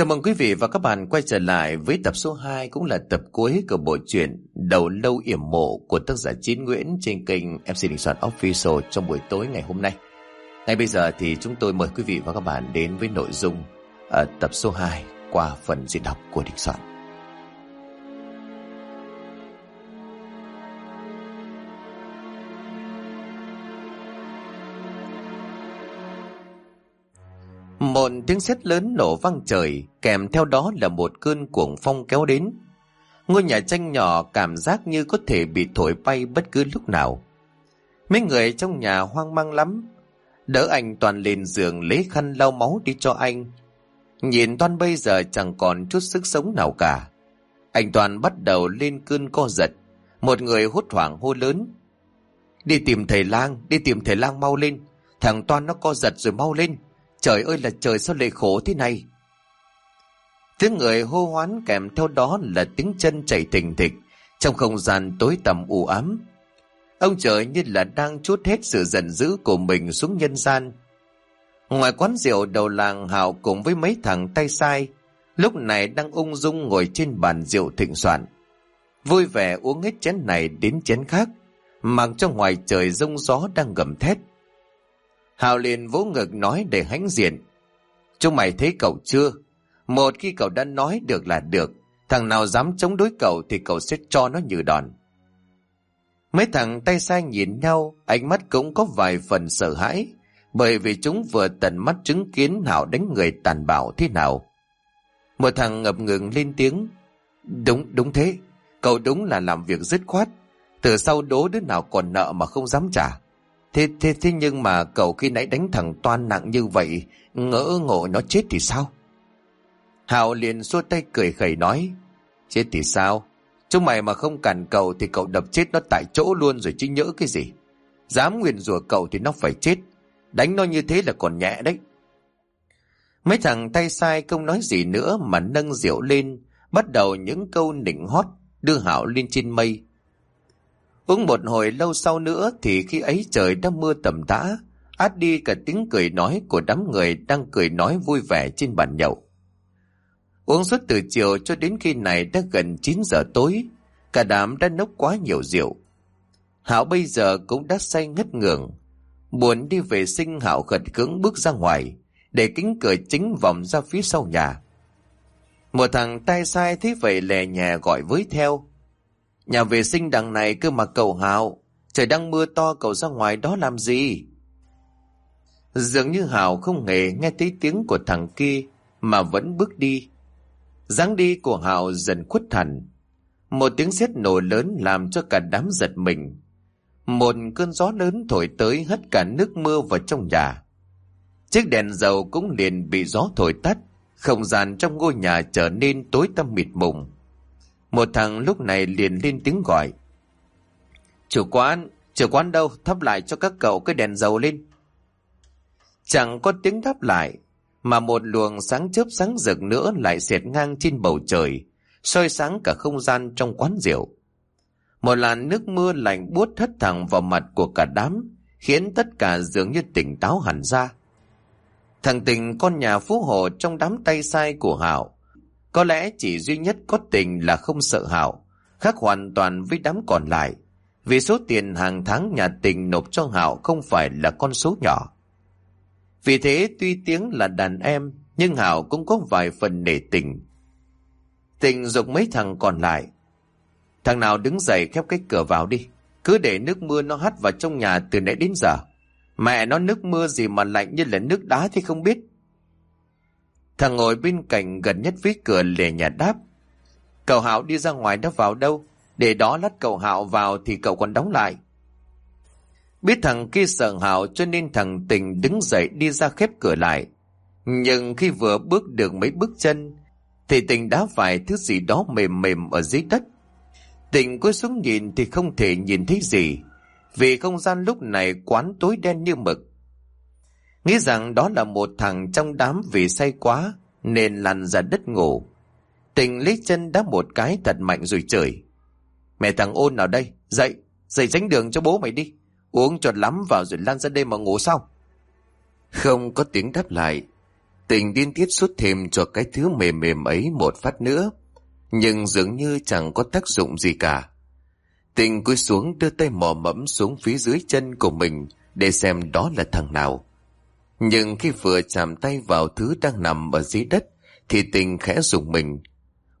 Chào mừng quý vị và các bạn quay trở lại với tập số 2 cũng là tập cuối của bộ truyện Đầu lâu yểm mộ của tác giả Chín Nguyễn trên kênh MC Đình Soạn Official trong buổi tối ngày hôm nay. Ngay bây giờ thì chúng tôi mời quý vị và các bạn đến với nội dung ở tập số 2 qua phần diễn đọc của Đình Soạn. Một tiếng sét lớn nổ vang trời, kèm theo đó là một cơn cuồng phong kéo đến. Ngôi nhà tranh nhỏ cảm giác như có thể bị thổi bay bất cứ lúc nào. Mấy người trong nhà hoang mang lắm. Đỡ anh Toàn lên giường lấy khăn lau máu đi cho anh. Nhìn Toàn bây giờ chẳng còn chút sức sống nào cả. Anh Toàn bắt đầu lên cơn co giật. Một người hốt hoảng hô lớn. Đi tìm thầy lang, đi tìm thầy lang mau lên. Thằng Toàn nó co giật rồi mau lên. Trời ơi là trời, sao lại khổ thế này? Tiếng người hô hoán kèm theo đó là tiếng chân chảy thình thịch, Trong không gian tối tăm u ám. Ông trời như là đang chút hết sự giận dữ của mình xuống nhân gian. Ngoài quán rượu đầu làng Hào cùng với mấy thằng tay sai, Lúc này đang ung dung ngồi trên bàn rượu thịnh soạn. Vui vẻ uống hết chén này đến chén khác Mặc cho ngoài trời rông gió đang gầm thét. Hào liền vỗ ngực nói để hãnh diện. Chúng mày thấy cậu chưa? Một khi cậu đã nói được là được, thằng nào dám chống đối cậu thì cậu sẽ cho nó như đòn. Mấy thằng tay sai nhìn nhau, ánh mắt cũng có vài phần sợ hãi, bởi vì chúng vừa tận mắt chứng kiến Hảo đánh người tàn bạo thế nào. Một thằng ngập ngừng lên tiếng, đúng, đúng thế, cậu đúng là làm việc dứt khoát, từ sau đố đứa nào còn nợ mà không dám trả. Thế, thế, thế nhưng mà cậu khi nãy đánh thằng Toan nặng như vậy, ngỡ ngộ nó chết thì sao? Hào liền xua tay cười khẩy nói, chết thì sao? Chúng mày mà không cản cậu thì cậu đập chết nó tại chỗ luôn rồi chứ nhỡ cái gì. Dám nguyền rủa cậu thì nó phải chết. Đánh nó như thế là còn nhẹ đấy. Mấy thằng tay sai không nói gì nữa mà nâng rượu lên, bắt đầu những câu nịnh hót, đưa Hảo lên trên mây. Uống một hồi lâu sau nữa thì khi ấy trời đã mưa tầm tã, át đi cả tiếng cười nói của đám người đang cười nói vui vẻ trên bàn nhậu. Uống suốt từ chiều cho đến khi này đã gần 9 giờ tối, cả đám đã nốc quá nhiều rượu. Hảo bây giờ cũng đã say ngất ngường, buồn đi vệ sinh Hảo khẩn cưỡng bước ra ngoài, để kính cửa chính vòng ra phía sau nhà. Một thằng tay sai thấy vậy lè nhà gọi với theo, Nhà vệ sinh đằng này cơ mà cầu Hào. Trời đang mưa to cầu ra ngoài đó làm gì? Dường như Hào không hề nghe thấy tiếng của thằng kia mà vẫn bước đi. dáng đi của Hào dần khuất hẳn. Một tiếng sét nổ lớn làm cho cả đám giật mình. Một cơn gió lớn thổi tới hất cả nước mưa vào trong nhà. Chiếc đèn dầu cũng liền bị gió thổi tắt, không gian trong ngôi nhà trở nên tối tăm mịt mùng. Một thằng lúc này liền lên tiếng gọi. Chủ quán, chủ quán đâu, thắp lại cho các cậu cái đèn dầu lên. Chẳng có tiếng đáp lại, mà một luồng sáng chớp sáng rực nữa lại xẹt ngang trên bầu trời, soi sáng cả không gian trong quán rượu. Một làn nước mưa lạnh buốt thất thẳng vào mặt của cả đám, khiến tất cả dường như tỉnh táo hẳn ra. Thằng tình con nhà phú hộ trong đám tay sai của Hảo có lẽ chỉ duy nhất có tình là không sợ Hảo, khác hoàn toàn với đám còn lại. Vì số tiền hàng tháng nhà tình nộp cho Hảo không phải là con số nhỏ. Vì thế tuy tiếng là đàn em, nhưng Hảo cũng có vài phần nể tình. Tình dục mấy thằng còn lại. Thằng nào đứng dậy khép cái cửa vào đi. Cứ để nước mưa nó hắt vào trong nhà từ nãy đến giờ. Mẹ nó nước mưa gì mà lạnh như là nước đá thì không biết. Thằng ngồi bên cạnh gần nhất với cửa lề nhà đáp. Cậu Hạo đi ra ngoài đã vào đâu? Để đó lát cậu Hạo vào thì cậu còn đóng lại. Biết thằng kia sợ Hạo cho nên thằng Tình đứng dậy đi ra khép cửa lại. Nhưng khi vừa bước được mấy bước chân, thì Tình đã phải thứ gì đó mềm mềm ở dưới đất. Tình cúi xuống nhìn thì không thể nhìn thấy gì, vì không gian lúc này quán tối đen như mực. Nghĩ rằng đó là một thằng trong đám vì say quá nên lăn ra đất ngủ. Tình lấy chân đá một cái thật mạnh rồi chửi. Mẹ thằng ôn nào đây? Dậy, dậy tránh đường cho bố mày đi. Uống chuột lắm vào rồi lăn ra đây mà ngủ sau. Không có tiếng đáp lại. Tình điên tiết xuất thêm cho cái thứ mềm mềm ấy một phát nữa. Nhưng dường như chẳng có tác dụng gì cả. Tình cúi xuống đưa tay mò mẫm xuống phía dưới chân của mình để xem đó là thằng nào. Nhưng khi vừa chạm tay vào thứ đang nằm ở dưới đất thì tình khẽ rùng mình.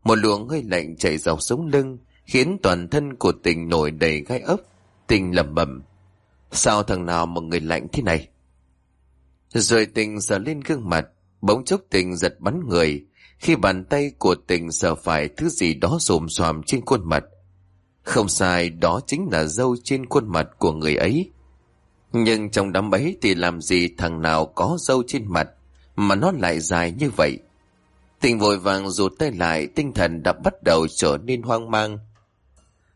Một luồng hơi lạnh chạy dọc sống lưng khiến toàn thân của tình nổi đầy gai ốc. Tình lẩm bẩm Sao thằng nào mà người lạnh thế này? Rồi tình sờ lên gương mặt, bỗng chốc tình giật bắn người, khi bàn tay của tình sờ phải thứ gì đó xồm xoàm trên khuôn mặt. Không sai, đó chính là dâu trên khuôn mặt của người ấy. Nhưng trong đám ấy thì làm gì thằng nào có dâu trên mặt, mà nó lại dài như vậy. Tình vội vàng rụt tay lại, tinh thần đã bắt đầu trở nên hoang mang.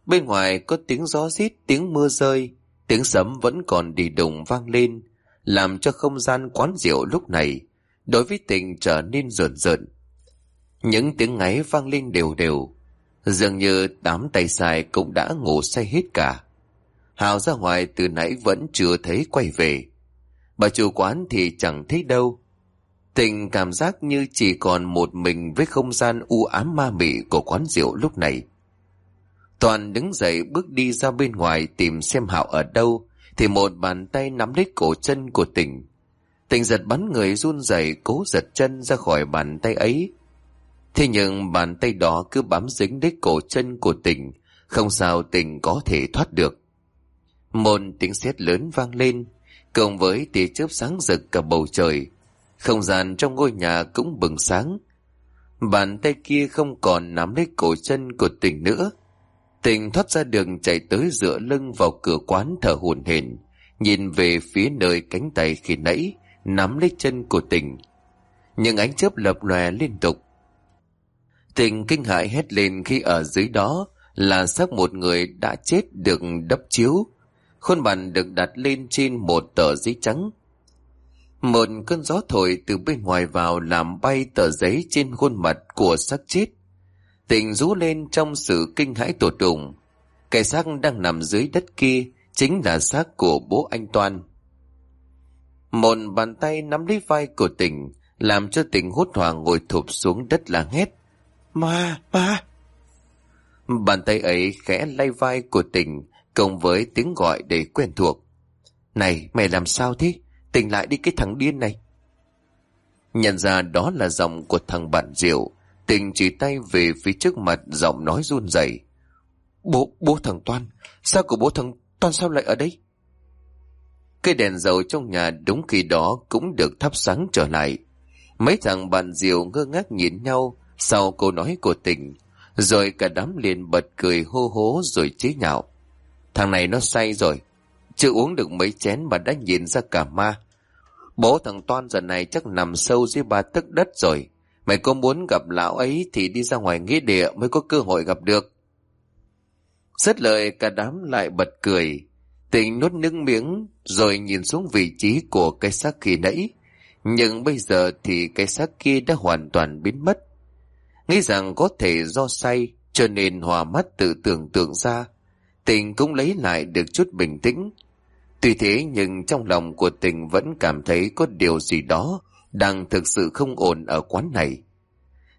Bên ngoài có tiếng gió rít, tiếng mưa rơi, tiếng sấm vẫn còn đi đùng vang lên, làm cho không gian quán rượu lúc này đối với tình trở nên rợn rợn. Những tiếng ngáy vang lên đều đều, dường như đám tay sai cũng đã ngủ say hết cả. Hào ra ngoài từ nãy vẫn chưa thấy quay về. Bà chủ quán thì chẳng thấy đâu. Tình cảm giác như chỉ còn một mình với không gian u ám ma mị của quán rượu lúc này. Toàn đứng dậy bước đi ra bên ngoài tìm xem Hạo ở đâu, thì một bàn tay nắm lấy cổ chân của tình. Tình giật bắn người run rẩy cố giật chân ra khỏi bàn tay ấy. Thế nhưng bàn tay đó cứ bám dính lấy cổ chân của tình, không sao tình có thể thoát được. Một tiếng sét lớn vang lên, cộng với tia chớp sáng rực cả bầu trời. Không gian trong ngôi nhà cũng bừng sáng. Bàn tay kia không còn nắm lấy cổ chân của tỉnh nữa, Tình thoát ra đường chạy tới dựa lưng vào cửa quán thở hồn hển, nhìn về phía nơi cánh tay khi nãy, nắm lấy chân của tình. Những ánh chớp lập lòe liên tục. Tình kinh hãi hét lên khi ở dưới đó là xác một người đã chết được đắp chiếu. Khuôn bàn được đặt lên trên một tờ giấy trắng. Một cơn gió thổi từ bên ngoài vào làm bay tờ giấy trên khuôn mặt của xác chết. Tình rú lên trong sự kinh hãi tột đùng. Cái xác đang nằm dưới đất kia chính là xác của bố anh Toan. Một bàn tay nắm lấy vai của tình, làm cho tình hốt hoảng ngồi thụp xuống đất là hét. Ma, ma! Bàn tay ấy khẽ lay vai của tình, cộng với tiếng gọi đầy quen thuộc. Này, mày làm sao thế? Tỉnh lại đi cái thằng điên này. Nhận ra đó là giọng của thằng bạn diệu, Tình chỉ tay về phía trước mặt giọng nói run rẩy. Bố, bố thằng Toan, sao của bố thằng Toan sao lại ở đây? cái đèn dầu trong nhà đúng khi đó cũng được thắp sáng trở lại. Mấy thằng bạn diều ngơ ngác nhìn nhau sau câu nói của tình, rồi cả đám liền bật cười hô hố rồi chế nhạo. Thằng này nó say rồi, chưa uống được mấy chén mà đã nhìn ra cả ma. Bố thằng Toan giờ này chắc nằm sâu dưới ba tấc đất rồi. Mày có muốn gặp lão ấy thì đi ra ngoài nghĩa địa mới có cơ hội gặp được. Rất lời cả đám lại bật cười. Tình nuốt nước miếng rồi nhìn xuống vị trí của cái xác khi nãy. Nhưng bây giờ thì cái xác kia đã hoàn toàn biến mất. Nghĩ rằng có thể do say cho nên hòa mắt tự tưởng tượng ra. Tình cũng lấy lại được chút bình tĩnh. Tuy thế nhưng trong lòng của tình vẫn cảm thấy có điều gì đó đang thực sự không ổn ở quán này.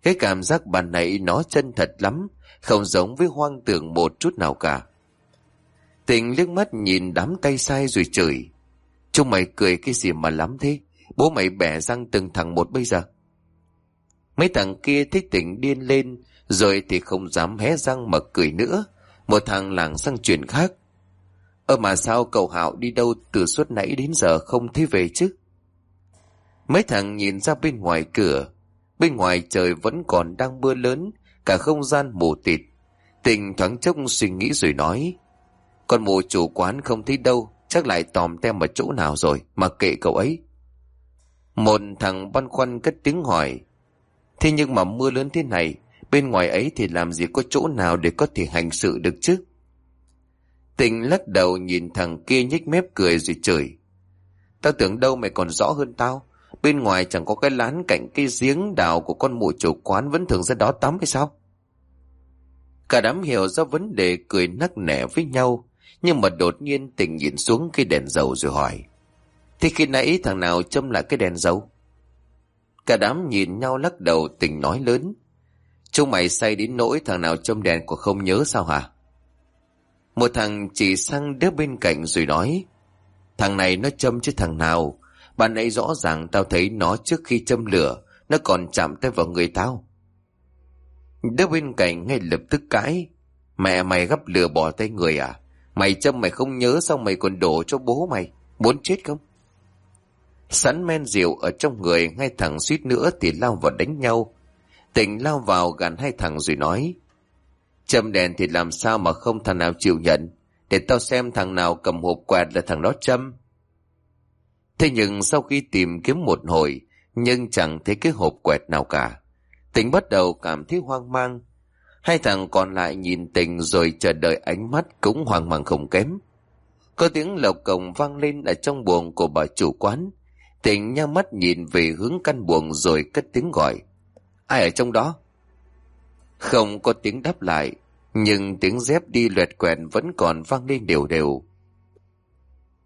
Cái cảm giác bàn này nó chân thật lắm, không giống với hoang tưởng một chút nào cả. Tình liếc mắt nhìn đám tay sai rồi chửi. Chúng mày cười cái gì mà lắm thế? Bố mày bẻ răng từng thằng một bây giờ. Mấy thằng kia thích tỉnh điên lên, rồi thì không dám hé răng mà cười nữa. Một thằng làng sang chuyện khác. Ơ mà sao cậu Hạo đi đâu từ suốt nãy đến giờ không thấy về chứ? Mấy thằng nhìn ra bên ngoài cửa, bên ngoài trời vẫn còn đang mưa lớn, cả không gian mù tịt. Tình thoáng chốc suy nghĩ rồi nói, con mù chủ quán không thấy đâu, chắc lại tòm tem ở chỗ nào rồi, mà kệ cậu ấy. Một thằng băn khoăn cất tiếng hỏi, thế nhưng mà mưa lớn thế này, bên ngoài ấy thì làm gì có chỗ nào để có thể hành sự được chứ? Tình lắc đầu nhìn thằng kia nhếch mép cười rồi chửi. Tao tưởng đâu mày còn rõ hơn tao. Bên ngoài chẳng có cái lán cạnh cái giếng đào của con mụ chủ quán vẫn thường ra đó tắm hay sao? Cả đám hiểu ra vấn đề cười nắc nẻ với nhau, nhưng mà đột nhiên tình nhìn xuống cái đèn dầu rồi hỏi. Thì khi nãy thằng nào châm lại cái đèn dầu? Cả đám nhìn nhau lắc đầu tình nói lớn. Chúng mày say đến nỗi thằng nào châm đèn của không nhớ sao hả? Một thằng chỉ sang đứa bên cạnh rồi nói. Thằng này nó châm chứ thằng nào. Bạn ấy rõ ràng tao thấy nó trước khi châm lửa. Nó còn chạm tay vào người tao. Đứa bên cạnh ngay lập tức cãi. Mẹ mày gấp lửa bỏ tay người à? Mày châm mày không nhớ sao mày còn đổ cho bố mày? Muốn chết không? Sẵn men rượu ở trong người, ngay thằng suýt nữa thì lao vào đánh nhau. Tỉnh lao vào gần hai thằng rồi nói. Châm đèn thì làm sao mà không thằng nào chịu nhận. Để tao xem thằng nào cầm hộp quẹt là thằng đó châm. Thế nhưng sau khi tìm kiếm một hồi, nhưng chẳng thấy cái hộp quẹt nào cả. Tỉnh bắt đầu cảm thấy hoang mang. Hai thằng còn lại nhìn tình rồi chờ đợi ánh mắt cũng hoang mang không kém. Có tiếng lộc cổng vang lên ở trong buồng của bà chủ quán. Tình nhau mắt nhìn về hướng căn buồng rồi cất tiếng gọi. Ai ở trong đó? Không có tiếng đáp lại, nhưng tiếng dép đi luyện quẹn vẫn còn vang lên đều đều.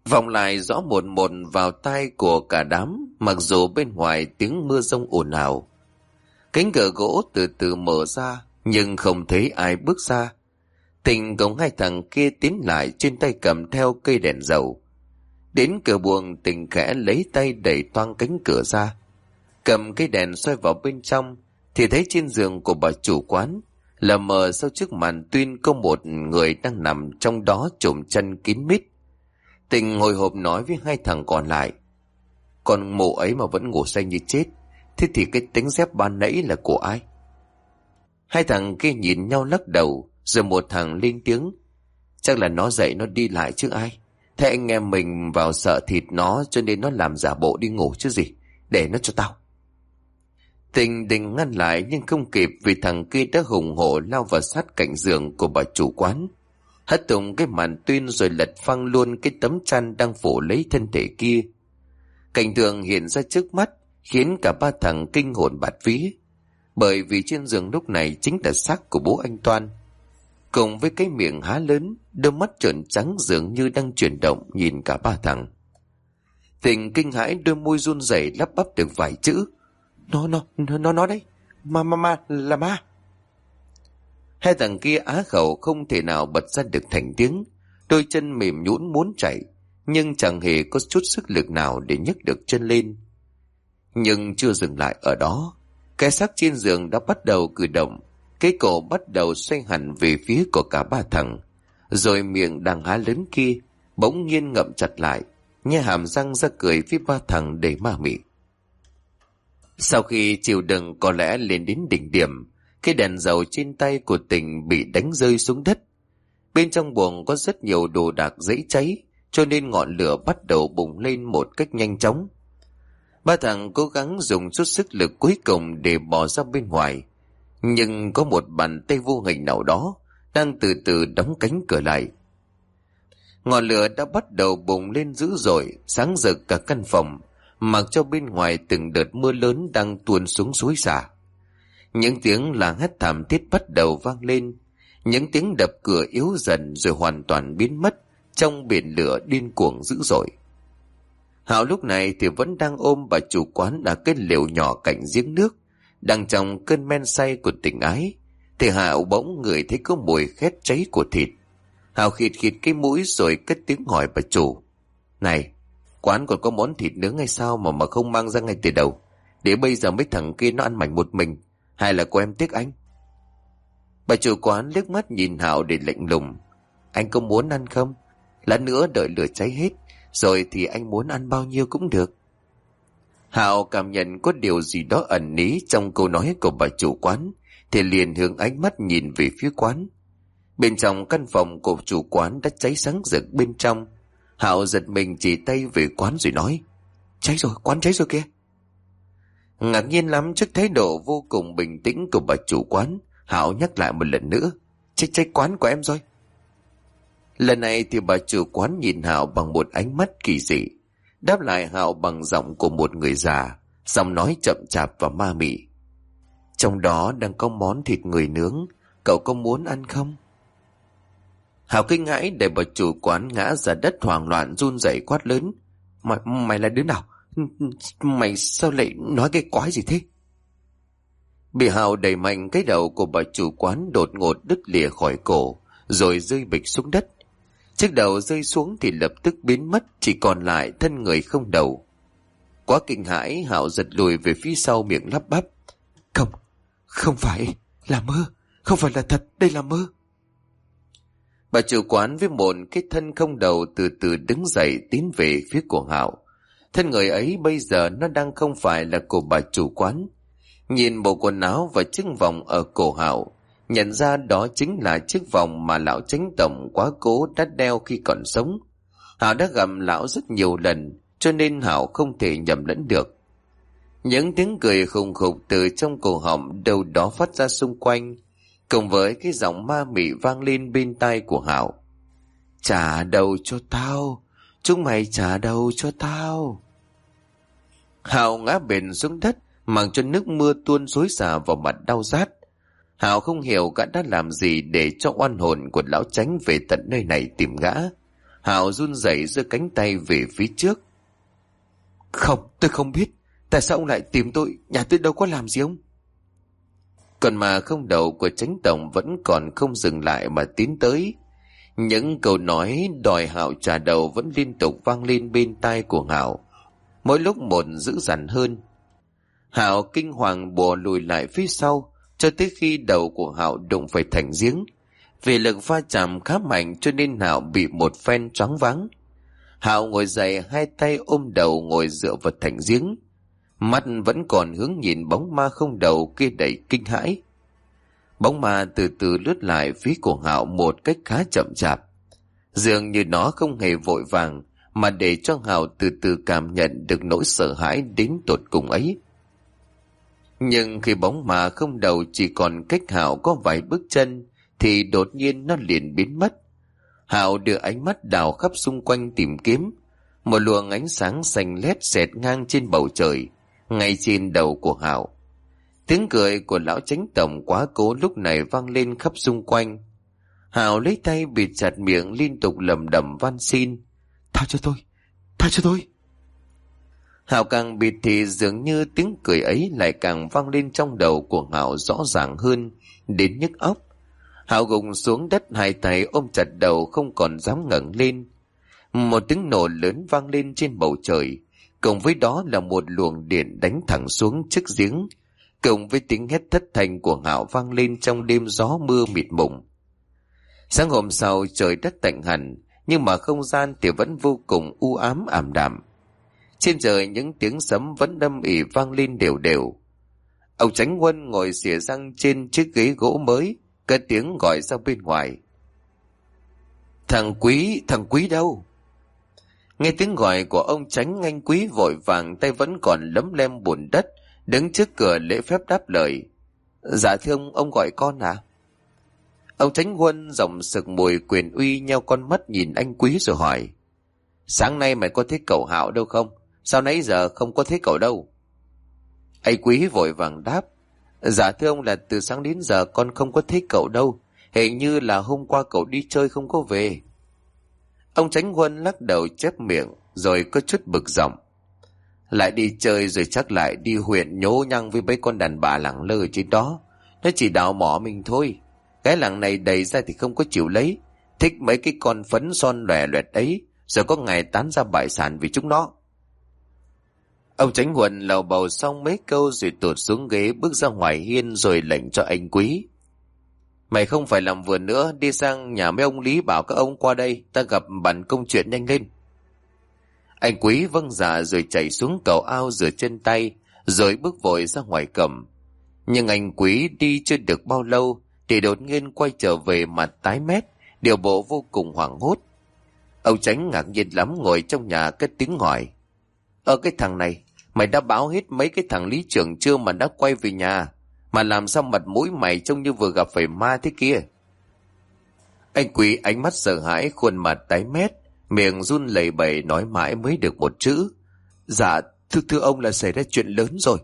Vòng lại rõ một một vào tai của cả đám, mặc dù bên ngoài tiếng mưa rông ồn ào. Cánh cửa gỗ từ từ mở ra, nhưng không thấy ai bước ra. Tình cùng hai thằng kia tiến lại trên tay cầm theo cây đèn dầu. Đến cửa buồng tình khẽ lấy tay đẩy toang cánh cửa ra. Cầm cây đèn xoay vào bên trong, thì thấy trên giường của bà chủ quán là mờ sau trước màn tuyên có một người đang nằm trong đó trộm chân kín mít. Tình hồi hộp nói với hai thằng còn lại. Còn mụ ấy mà vẫn ngủ say như chết. Thế thì cái tính dép ban nãy là của ai? Hai thằng kia nhìn nhau lắc đầu, rồi một thằng lên tiếng. Chắc là nó dậy nó đi lại chứ ai. Thế anh em mình vào sợ thịt nó cho nên nó làm giả bộ đi ngủ chứ gì. Để nó cho tao. Tình định ngăn lại nhưng không kịp vì thằng kia đã hùng hổ lao vào sát cạnh giường của bà chủ quán. Hất tung cái màn tuyên rồi lật phăng luôn cái tấm chăn đang phủ lấy thân thể kia. Cảnh tượng hiện ra trước mắt khiến cả ba thằng kinh hồn bạt vía. Bởi vì trên giường lúc này chính là xác của bố anh Toan. Cùng với cái miệng há lớn, đôi mắt trợn trắng dường như đang chuyển động nhìn cả ba thằng. Tình kinh hãi đôi môi run rẩy lắp bắp được vài chữ. Nó, nó, nó, nó đấy. Ma, ma, ma, là ma. Hai thằng kia á khẩu không thể nào bật ra được thành tiếng. Đôi chân mềm nhũn muốn chạy, nhưng chẳng hề có chút sức lực nào để nhấc được chân lên. Nhưng chưa dừng lại ở đó. Cái xác trên giường đã bắt đầu cử động. Cái cổ bắt đầu xoay hẳn về phía của cả ba thằng. Rồi miệng đang há lớn kia, bỗng nhiên ngậm chặt lại, nhe hàm răng ra cười với ba thằng để ma mị. Sau khi chịu đựng có lẽ lên đến đỉnh điểm, cái đèn dầu trên tay của tình bị đánh rơi xuống đất. Bên trong buồng có rất nhiều đồ đạc dễ cháy, cho nên ngọn lửa bắt đầu bùng lên một cách nhanh chóng. Ba thằng cố gắng dùng chút sức lực cuối cùng để bỏ ra bên ngoài. Nhưng có một bàn tay vô hình nào đó đang từ từ đóng cánh cửa lại. Ngọn lửa đã bắt đầu bùng lên dữ dội, sáng rực cả căn phòng, mặc cho bên ngoài từng đợt mưa lớn đang tuôn xuống suối xả. Những tiếng là hét thảm thiết bắt đầu vang lên, những tiếng đập cửa yếu dần rồi hoàn toàn biến mất trong biển lửa điên cuồng dữ dội. Hảo lúc này thì vẫn đang ôm bà chủ quán là cái lều nhỏ cạnh giếng nước, đang trong cơn men say của tình ái, thì Hảo bỗng người thấy có mùi khét cháy của thịt. Hảo khịt khịt cái mũi rồi cất tiếng hỏi bà chủ. Này, Quán còn có món thịt nướng hay sao mà mà không mang ra ngay từ đầu. Để bây giờ mấy thằng kia nó ăn mảnh một mình. Hay là cô em tiếc anh? Bà chủ quán liếc mắt nhìn Hảo để lạnh lùng. Anh có muốn ăn không? Lát nữa đợi lửa cháy hết. Rồi thì anh muốn ăn bao nhiêu cũng được. Hảo cảm nhận có điều gì đó ẩn ní trong câu nói của bà chủ quán. Thì liền hướng ánh mắt nhìn về phía quán. Bên trong căn phòng của chủ quán đã cháy sáng rực bên trong. Hạo giật mình chỉ tay về quán rồi nói. Cháy rồi, quán cháy rồi kia. Ngạc nhiên lắm trước thái độ vô cùng bình tĩnh của bà chủ quán. Hạo nhắc lại một lần nữa. Cháy cháy quán của em rồi. Lần này thì bà chủ quán nhìn Hạo bằng một ánh mắt kỳ dị. Đáp lại Hạo bằng giọng của một người già. Giọng nói chậm chạp và ma mị. Trong đó đang có món thịt người nướng. Cậu có muốn ăn không? Hảo kinh hãi để bà chủ quán ngã ra đất hoảng loạn run rẩy quát lớn. Mày, mày là đứa nào? Mày sao lại nói cái quái gì thế? Bị Hào đẩy mạnh cái đầu của bà chủ quán đột ngột đứt lìa khỏi cổ, rồi rơi bịch xuống đất. Chiếc đầu rơi xuống thì lập tức biến mất, chỉ còn lại thân người không đầu. Quá kinh hãi, Hảo giật lùi về phía sau miệng lắp bắp. Không, không phải, là mơ, không phải là thật, đây là mơ. Bà chủ quán với một cái thân không đầu từ từ đứng dậy tiến về phía của Hảo. Thân người ấy bây giờ nó đang không phải là của bà chủ quán. Nhìn bộ quần áo và chiếc vòng ở cổ Hảo, nhận ra đó chính là chiếc vòng mà lão tránh tổng quá cố đã đeo khi còn sống. Hảo đã gặp lão rất nhiều lần, cho nên Hảo không thể nhầm lẫn được. Những tiếng cười khùng khục từ trong cổ họng đâu đó phát ra xung quanh, cùng với cái giọng ma mị vang lên bên tai của Hảo. Trả đầu cho tao, chúng mày trả đầu cho tao. Hảo ngã bền xuống đất, mặc cho nước mưa tuôn xối xả vào mặt đau rát. Hảo không hiểu gã đã làm gì để cho oan hồn của lão tránh về tận nơi này tìm gã. Hảo run rẩy giơ cánh tay về phía trước. Không, tôi không biết. Tại sao ông lại tìm tôi? Nhà tôi đâu có làm gì ông? Còn mà không đầu của tránh tổng vẫn còn không dừng lại mà tiến tới. Những câu nói đòi hạo trả đầu vẫn liên tục vang lên bên tai của hạo Mỗi lúc một dữ dằn hơn. hạo kinh hoàng bò lùi lại phía sau, cho tới khi đầu của hạo đụng phải thành giếng. Vì lực va chạm khá mạnh cho nên hạo bị một phen choáng váng. hạo ngồi dậy hai tay ôm đầu ngồi dựa vào thành giếng. Mắt vẫn còn hướng nhìn bóng ma không đầu kia đầy kinh hãi. Bóng ma từ từ lướt lại phía của Hạo một cách khá chậm chạp. Dường như nó không hề vội vàng, mà để cho Hạo từ từ cảm nhận được nỗi sợ hãi đến tột cùng ấy. Nhưng khi bóng ma không đầu chỉ còn cách Hạo có vài bước chân, thì đột nhiên nó liền biến mất. Hạo đưa ánh mắt đào khắp xung quanh tìm kiếm. Một luồng ánh sáng xanh lét xẹt ngang trên bầu trời, ngay trên đầu của Hảo, Tiếng cười của lão chánh tổng quá cố lúc này vang lên khắp xung quanh. Hảo lấy tay bịt chặt miệng liên tục lầm đầm van xin. Tha cho tôi, tha cho tôi. Hảo càng bịt thì dường như tiếng cười ấy lại càng vang lên trong đầu của Hảo rõ ràng hơn, đến nhức óc. Hảo gục xuống đất hai tay ôm chặt đầu không còn dám ngẩng lên. Một tiếng nổ lớn vang lên trên bầu trời, cùng với đó là một luồng điện đánh thẳng xuống chiếc giếng, cùng với tiếng hét thất thành của Hạo vang lên trong đêm gió mưa mịt mùng. Sáng hôm sau trời đất tạnh hẳn, nhưng mà không gian thì vẫn vô cùng u ám ảm đạm. Trên trời những tiếng sấm vẫn đâm ỉ vang lên đều đều. Ông Tránh Quân ngồi xỉa răng trên chiếc ghế gỗ mới, cất tiếng gọi ra bên ngoài. Thằng Quý, thằng Quý đâu? Nghe tiếng gọi của ông Tránh anh Quý vội vàng tay vẫn còn lấm lem bùn đất, đứng trước cửa lễ phép đáp lời. Dạ thưa ông, ông gọi con à? Ông Tránh Quân dòng sực mùi quyền uy nheo con mắt nhìn anh Quý rồi hỏi. Sáng nay mày có thấy cậu Hạo đâu không? Sao nãy giờ không có thấy cậu đâu? Anh Quý vội vàng đáp. Dạ thưa ông là từ sáng đến giờ con không có thấy cậu đâu. Hình như là hôm qua cậu đi chơi không có về. Ông Tránh Quân lắc đầu chép miệng, rồi có chút bực giọng. Lại đi chơi rồi chắc lại đi huyện nhố nhăng với mấy con đàn bà lẳng lơ trên đó. Nó chỉ đào mỏ mình thôi. Cái làng này đầy ra thì không có chịu lấy. Thích mấy cái con phấn son lòe loẹt ấy. Rồi có ngày tán ra bại sản vì chúng nó. Ông Tránh huân lầu bầu xong mấy câu rồi tụt xuống ghế bước ra ngoài hiên rồi lệnh cho anh quý. Mày không phải làm vườn nữa, đi sang nhà mấy ông Lý bảo các ông qua đây, ta gặp bàn công chuyện nhanh lên. Anh quý vâng dạ rồi chạy xuống cầu ao rửa chân tay, rồi bước vội ra ngoài cầm. Nhưng anh quý đi chưa được bao lâu, thì đột nhiên quay trở về mặt tái mét, điều bộ vô cùng hoảng hốt. Ông tránh ngạc nhiên lắm ngồi trong nhà cất tiếng hỏi. Ở cái thằng này, mày đã báo hết mấy cái thằng lý trưởng chưa mà đã quay về nhà, mà làm sao mặt mũi mày trông như vừa gặp phải ma thế kia? Anh quý ánh mắt sợ hãi, khuôn mặt tái mét, miệng run lẩy bẩy nói mãi mới được một chữ. Dạ, thưa thưa ông là xảy ra chuyện lớn rồi.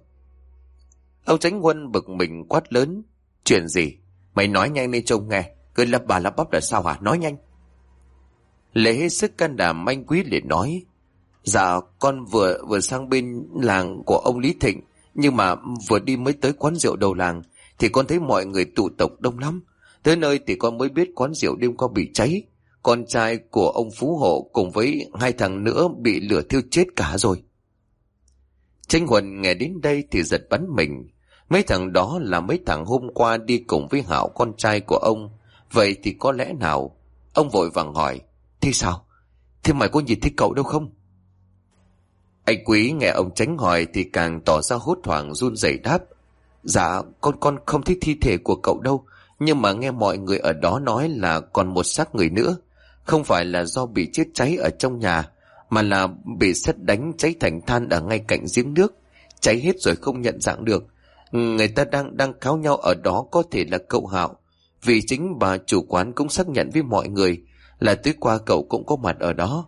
Ông tránh quân bực mình quát lớn. Chuyện gì? Mày nói nhanh lên trông nghe. Cứ lắp bà lắp bắp là sao hả? Nói nhanh. Lệ hết sức can đảm anh quý liền nói. Dạ con vừa vừa sang bên làng của ông Lý Thịnh nhưng mà vừa đi mới tới quán rượu đầu làng, Thì con thấy mọi người tụ tập đông lắm. Tới nơi thì con mới biết quán rượu đêm qua bị cháy. Con trai của ông Phú Hộ cùng với hai thằng nữa bị lửa thiêu chết cả rồi. Tranh Huân nghe đến đây thì giật bắn mình. Mấy thằng đó là mấy thằng hôm qua đi cùng với Hảo, con trai của ông. Vậy thì có lẽ nào Ông vội vàng hỏi, Thế sao? Thế mày có nhìn thấy cậu đâu không? Anh quý nghe ông tránh hỏi Thì càng tỏ ra hốt hoảng, run rẩy đáp. Dạ con con không thích thi thể của cậu đâu, Nhưng mà nghe mọi người ở đó nói là còn một xác người nữa. Không phải là do bị chết cháy ở trong nhà, Mà là bị xét đánh cháy thành than ở ngay cạnh giếng nước. Cháy hết rồi không nhận dạng được. Người ta đang đang cáo nhau ở đó có thể là cậu Hạo. Vì chính bà chủ quán cũng xác nhận với mọi người Là tối qua cậu cũng có mặt ở đó.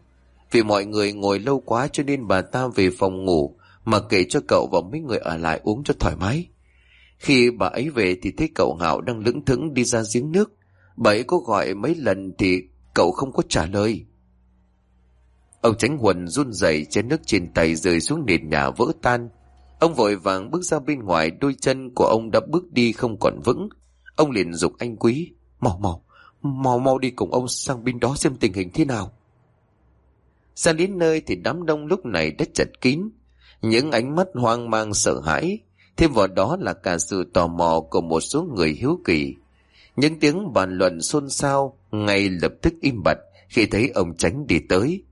Vì mọi người ngồi lâu quá cho nên bà ta về phòng ngủ Mà kể cho cậu và mấy người ở lại uống cho thoải mái Khi bà ấy về thì thấy cậu Hạo đang lững thững đi ra giếng nước Bà ấy có gọi mấy lần thì cậu không có trả lời Ông Tránh Huần run rẩy chén nước trên tay rơi xuống nền nhà vỡ tan Ông vội vàng bước ra bên ngoài đôi chân của ông đã bước đi không còn vững. Ông liền dục anh quý. Mau mau, mau mau đi cùng ông sang bên đó xem tình hình thế nào. Ra đến nơi thì đám đông lúc này đã chật kín. Những ánh mắt hoang mang sợ hãi. Thêm vào đó là cả sự tò mò của một số người hiếu kỳ. Những tiếng bàn luận xôn xao ngay lập tức im bặt khi thấy ông tránh đi tới.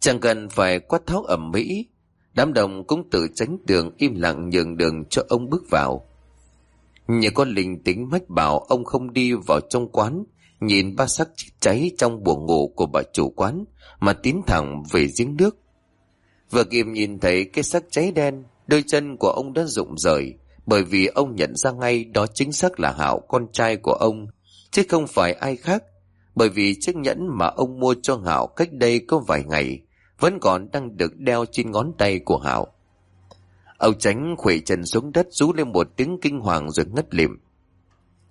Chẳng cần phải quát tháo ẩm mỹ Đám đông cũng tự tránh đường im lặng nhường đường cho ông bước vào. Nhờ có linh tính mách bảo ông không đi vào trong quán, nhìn ba sắc cháy trong buồng ngủ của bà chủ quán, mà tiến thẳng về giếng nước. Vừa kịp nhìn thấy cái sắc cháy đen, đôi chân của ông đã rụng rời, bởi vì ông nhận ra ngay đó chính xác là Hảo con trai của ông, chứ không phải ai khác, bởi vì chiếc nhẫn mà ông mua cho Hảo cách đây có vài ngày, vẫn còn đang được đeo trên ngón tay của Hảo. Ông tránh khuỷu chân xuống đất rú lên một tiếng kinh hoàng rồi ngất lịm.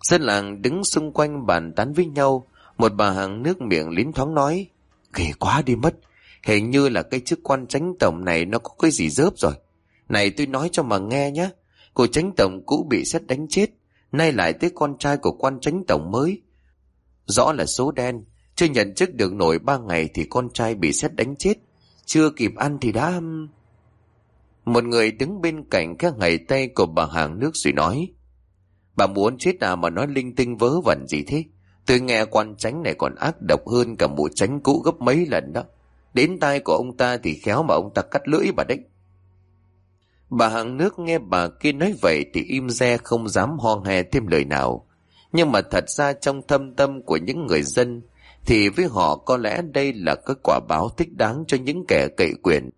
Dân làng đứng xung quanh bàn tán với nhau, một bà hàng nước miệng lín thoáng nói, ghê quá đi mất, hình như là cái chức quan tránh tổng này nó có cái gì dớp rồi. Này tôi nói cho mà nghe nhé, cô tránh tổng cũ bị xét đánh chết, nay lại tới con trai của quan tránh tổng mới. Rõ là số đen, chưa nhận chức được nổi ba ngày thì con trai bị xét đánh chết. Chưa kịp ăn thì đã... Một người đứng bên cạnh các ngày tay của bà hàng nước rồi nói. Bà muốn chết nào mà nói linh tinh vớ vẩn gì thế? Tôi nghe quan tránh này còn ác độc hơn cả mụ tránh cũ gấp mấy lần đó. Đến tai của ông ta thì khéo mà ông ta cắt lưỡi bà đấy. Bà hàng nước nghe bà kia nói vậy thì im re không dám ho hè thêm lời nào. Nhưng mà thật ra trong thâm tâm của những người dân thì với họ có lẽ đây là cái quả báo thích đáng cho những kẻ cậy quyền.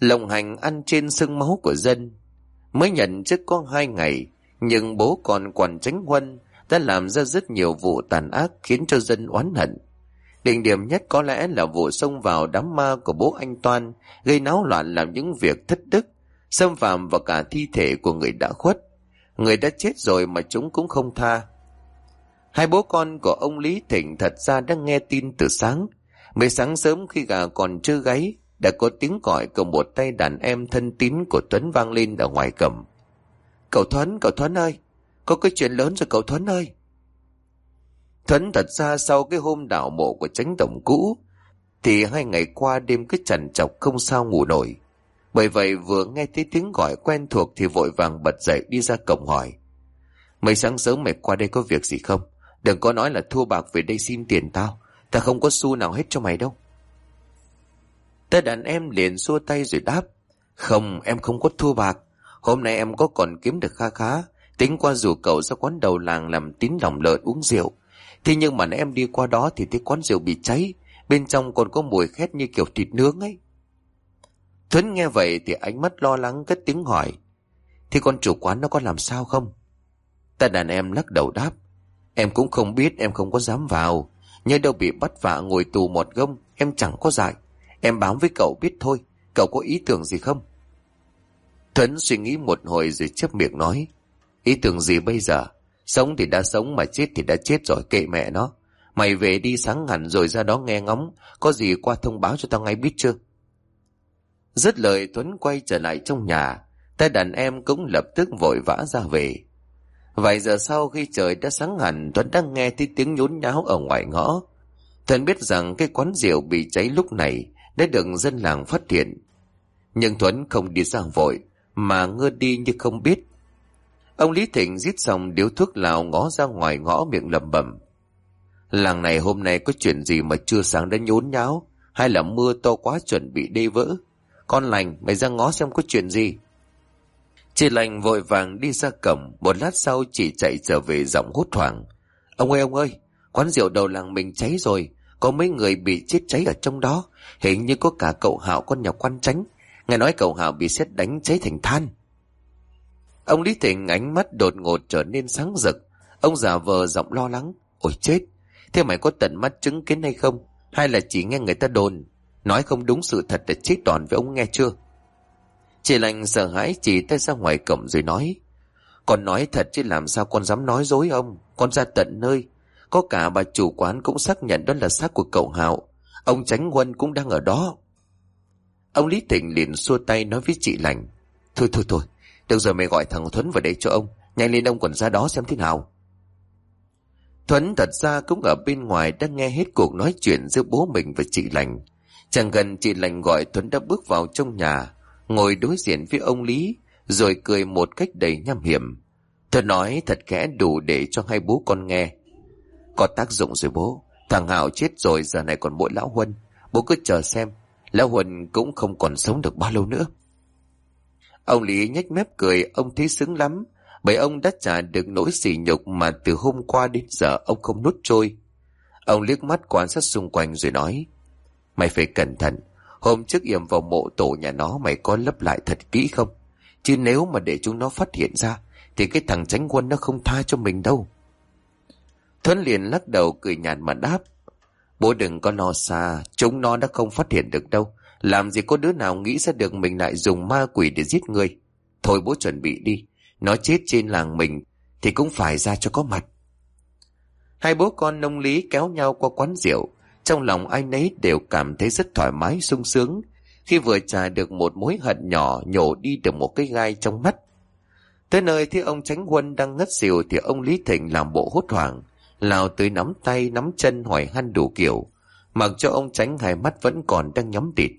Lồng hành ăn trên sương máu của dân. Mới nhận trước có hai ngày, nhưng bố còn quản tránh huân đã làm ra rất nhiều vụ tàn ác khiến cho dân oán hận. Đỉnh điểm nhất có lẽ là vụ xông vào đám ma của bố anh Toan, gây náo loạn làm những việc thất đức, xâm phạm vào cả thi thể của người đã khuất. Người đã chết rồi mà chúng cũng không tha, Hai bố con của ông Lý Thịnh thật ra đang nghe tin từ sáng. Mới sáng sớm khi gà còn chưa gáy, đã có tiếng gọi của một tay đàn em thân tín của Tuấn vang lên ở ngoài cầm. Cậu Thuấn, cậu Thuấn ơi, có cái chuyện lớn rồi cậu Thuấn ơi. Thuấn thật ra sau cái hôm đảo mộ của tránh tổng cũ, thì hai ngày qua đêm cứ chằn chọc không sao ngủ nổi. Bởi vậy vừa nghe thấy tiếng gọi quen thuộc thì vội vàng bật dậy đi ra cổng hỏi. Mấy sáng sớm mày qua đây có việc gì không? Đừng có nói là thua bạc về đây xin tiền tao Ta không có xu nào hết cho mày đâu Ta đàn em liền xua tay rồi đáp Không em không có thua bạc Hôm nay em có còn kiếm được kha khá. Tính qua rủ cậu ra quán đầu làng Làm tín lòng lợn uống rượu. Thế nhưng mà em đi qua đó Thì thấy quán rượu bị cháy. Bên trong còn có mùi khét như kiểu thịt nướng ấy. Thuấn nghe vậy Thì ánh mắt lo lắng cất tiếng hỏi. Thì con chủ quán nó có làm sao không? Ta đàn em lắc đầu đáp. Em cũng không biết, em không có dám vào. Nhớ đâu bị bắt vạ ngồi tù một gông, Em chẳng có dại Em bám với cậu biết thôi, Cậu có ý tưởng gì không? Thuấn suy nghĩ một hồi rồi chấp miệng nói Ý tưởng gì bây giờ Sống thì đã sống mà chết thì đã chết rồi kệ mẹ nó Mày về đi sáng hẳn rồi ra đó nghe ngóng Có gì qua thông báo cho tao ngay biết chưa Dứt lời Tuấn quay trở lại trong nhà, tay đàn em cũng lập tức vội vã ra về. Vài giờ sau khi trời đã sáng hẳn Tuấn đang nghe thấy tiếng nhốn nháo ở ngoài ngõ. Tuấn biết rằng cái quán rượu bị cháy lúc này đã được dân làng phát hiện. Nhưng Tuấn không đi ra vội mà ngơ đi như không biết. Ông Lý Thịnh giết xong điếu thuốc lào ngó ra ngoài ngõ miệng lầm bẩm Làng này hôm nay có chuyện gì mà chưa sáng đã nhốn nháo hay là mưa to quá chuẩn bị đê vỡ. Con lành mày ra ngó xem có chuyện gì. Chị lành vội vàng đi ra cổng, một lát sau chị chạy trở về giọng hốt hoảng. Ông ơi ông ơi, quán rượu đầu làng mình cháy rồi, có mấy người bị chết cháy ở trong đó, hình như có cả cậu Hạo con nhà quan tránh. Nghe nói cậu Hạo bị xét đánh cháy thành than. Ông Lý Thịnh ánh mắt đột ngột trở nên sáng rực. Ông giả vờ giọng lo lắng. Ôi chết, thế mày có tận mắt chứng kiến hay không? Hay là chỉ nghe người ta đồn? Nói không đúng sự thật để chết toàn với ông nghe chưa? Chị lành sợ hãi chỉ tay ra ngoài cổng rồi nói. Con nói thật chứ làm sao con dám nói dối ông. Con ra tận nơi. Có cả bà chủ quán cũng xác nhận đó là xác của cậu Hạo. Ông Tránh Quân cũng đang ở đó. Ông Lý Thịnh liền xua tay nói với chị lành. Thôi thôi thôi, được rồi mày gọi thằng Thuấn vào đây cho ông. Nhanh lên ông còn ra đó xem thế nào. Thuấn thật ra cũng ở bên ngoài đang nghe hết cuộc nói chuyện giữa bố mình và chị lành. Chẳng gần chị lành gọi Thuấn đã bước vào trong nhà ngồi đối diện với ông Lý, rồi cười một cách đầy nham hiểm. Thuấn nói thật kẽ đủ để cho hai bố con nghe. Có tác dụng rồi bố, thằng hảo chết rồi giờ này còn mỗi lão Huân. Bố cứ chờ xem, lão Huân cũng không còn sống được bao lâu nữa. Ông Lý nhếch mép cười, ông thấy sướng lắm, bởi ông đã trả được nỗi sỉ nhục mà từ hôm qua đến giờ ông không nuốt trôi. Ông liếc mắt quan sát xung quanh rồi nói, Mày phải cẩn thận, Hôm trước yểm vào mộ tổ nhà nó mày có lấp lại thật kỹ không? Chứ nếu mà để chúng nó phát hiện ra, thì cái thằng tránh quân nó không tha cho mình đâu. Thuấn liền lắc đầu cười nhạt mà đáp. Bố đừng có lo xa, chúng nó đã không phát hiện được đâu. Làm gì có đứa nào nghĩ ra được mình lại dùng ma quỷ để giết người. Thôi bố chuẩn bị đi, nó chết trên làng mình thì cũng phải ra cho có mặt. Hai bố con nông lý kéo nhau qua quán rượu, trong lòng ai nấy đều cảm thấy rất thoải mái sung sướng khi vừa trả được một mối hận nhỏ nhổ đi được một cái gai trong mắt. Tới nơi thì ông Tránh Quân đang ngất xỉu thì ông Lý Thịnh làm bộ hốt hoảng, lào tới nắm tay nắm chân hỏi han đủ kiểu, mặc cho ông Tránh hai mắt vẫn còn đang nhắm tịt.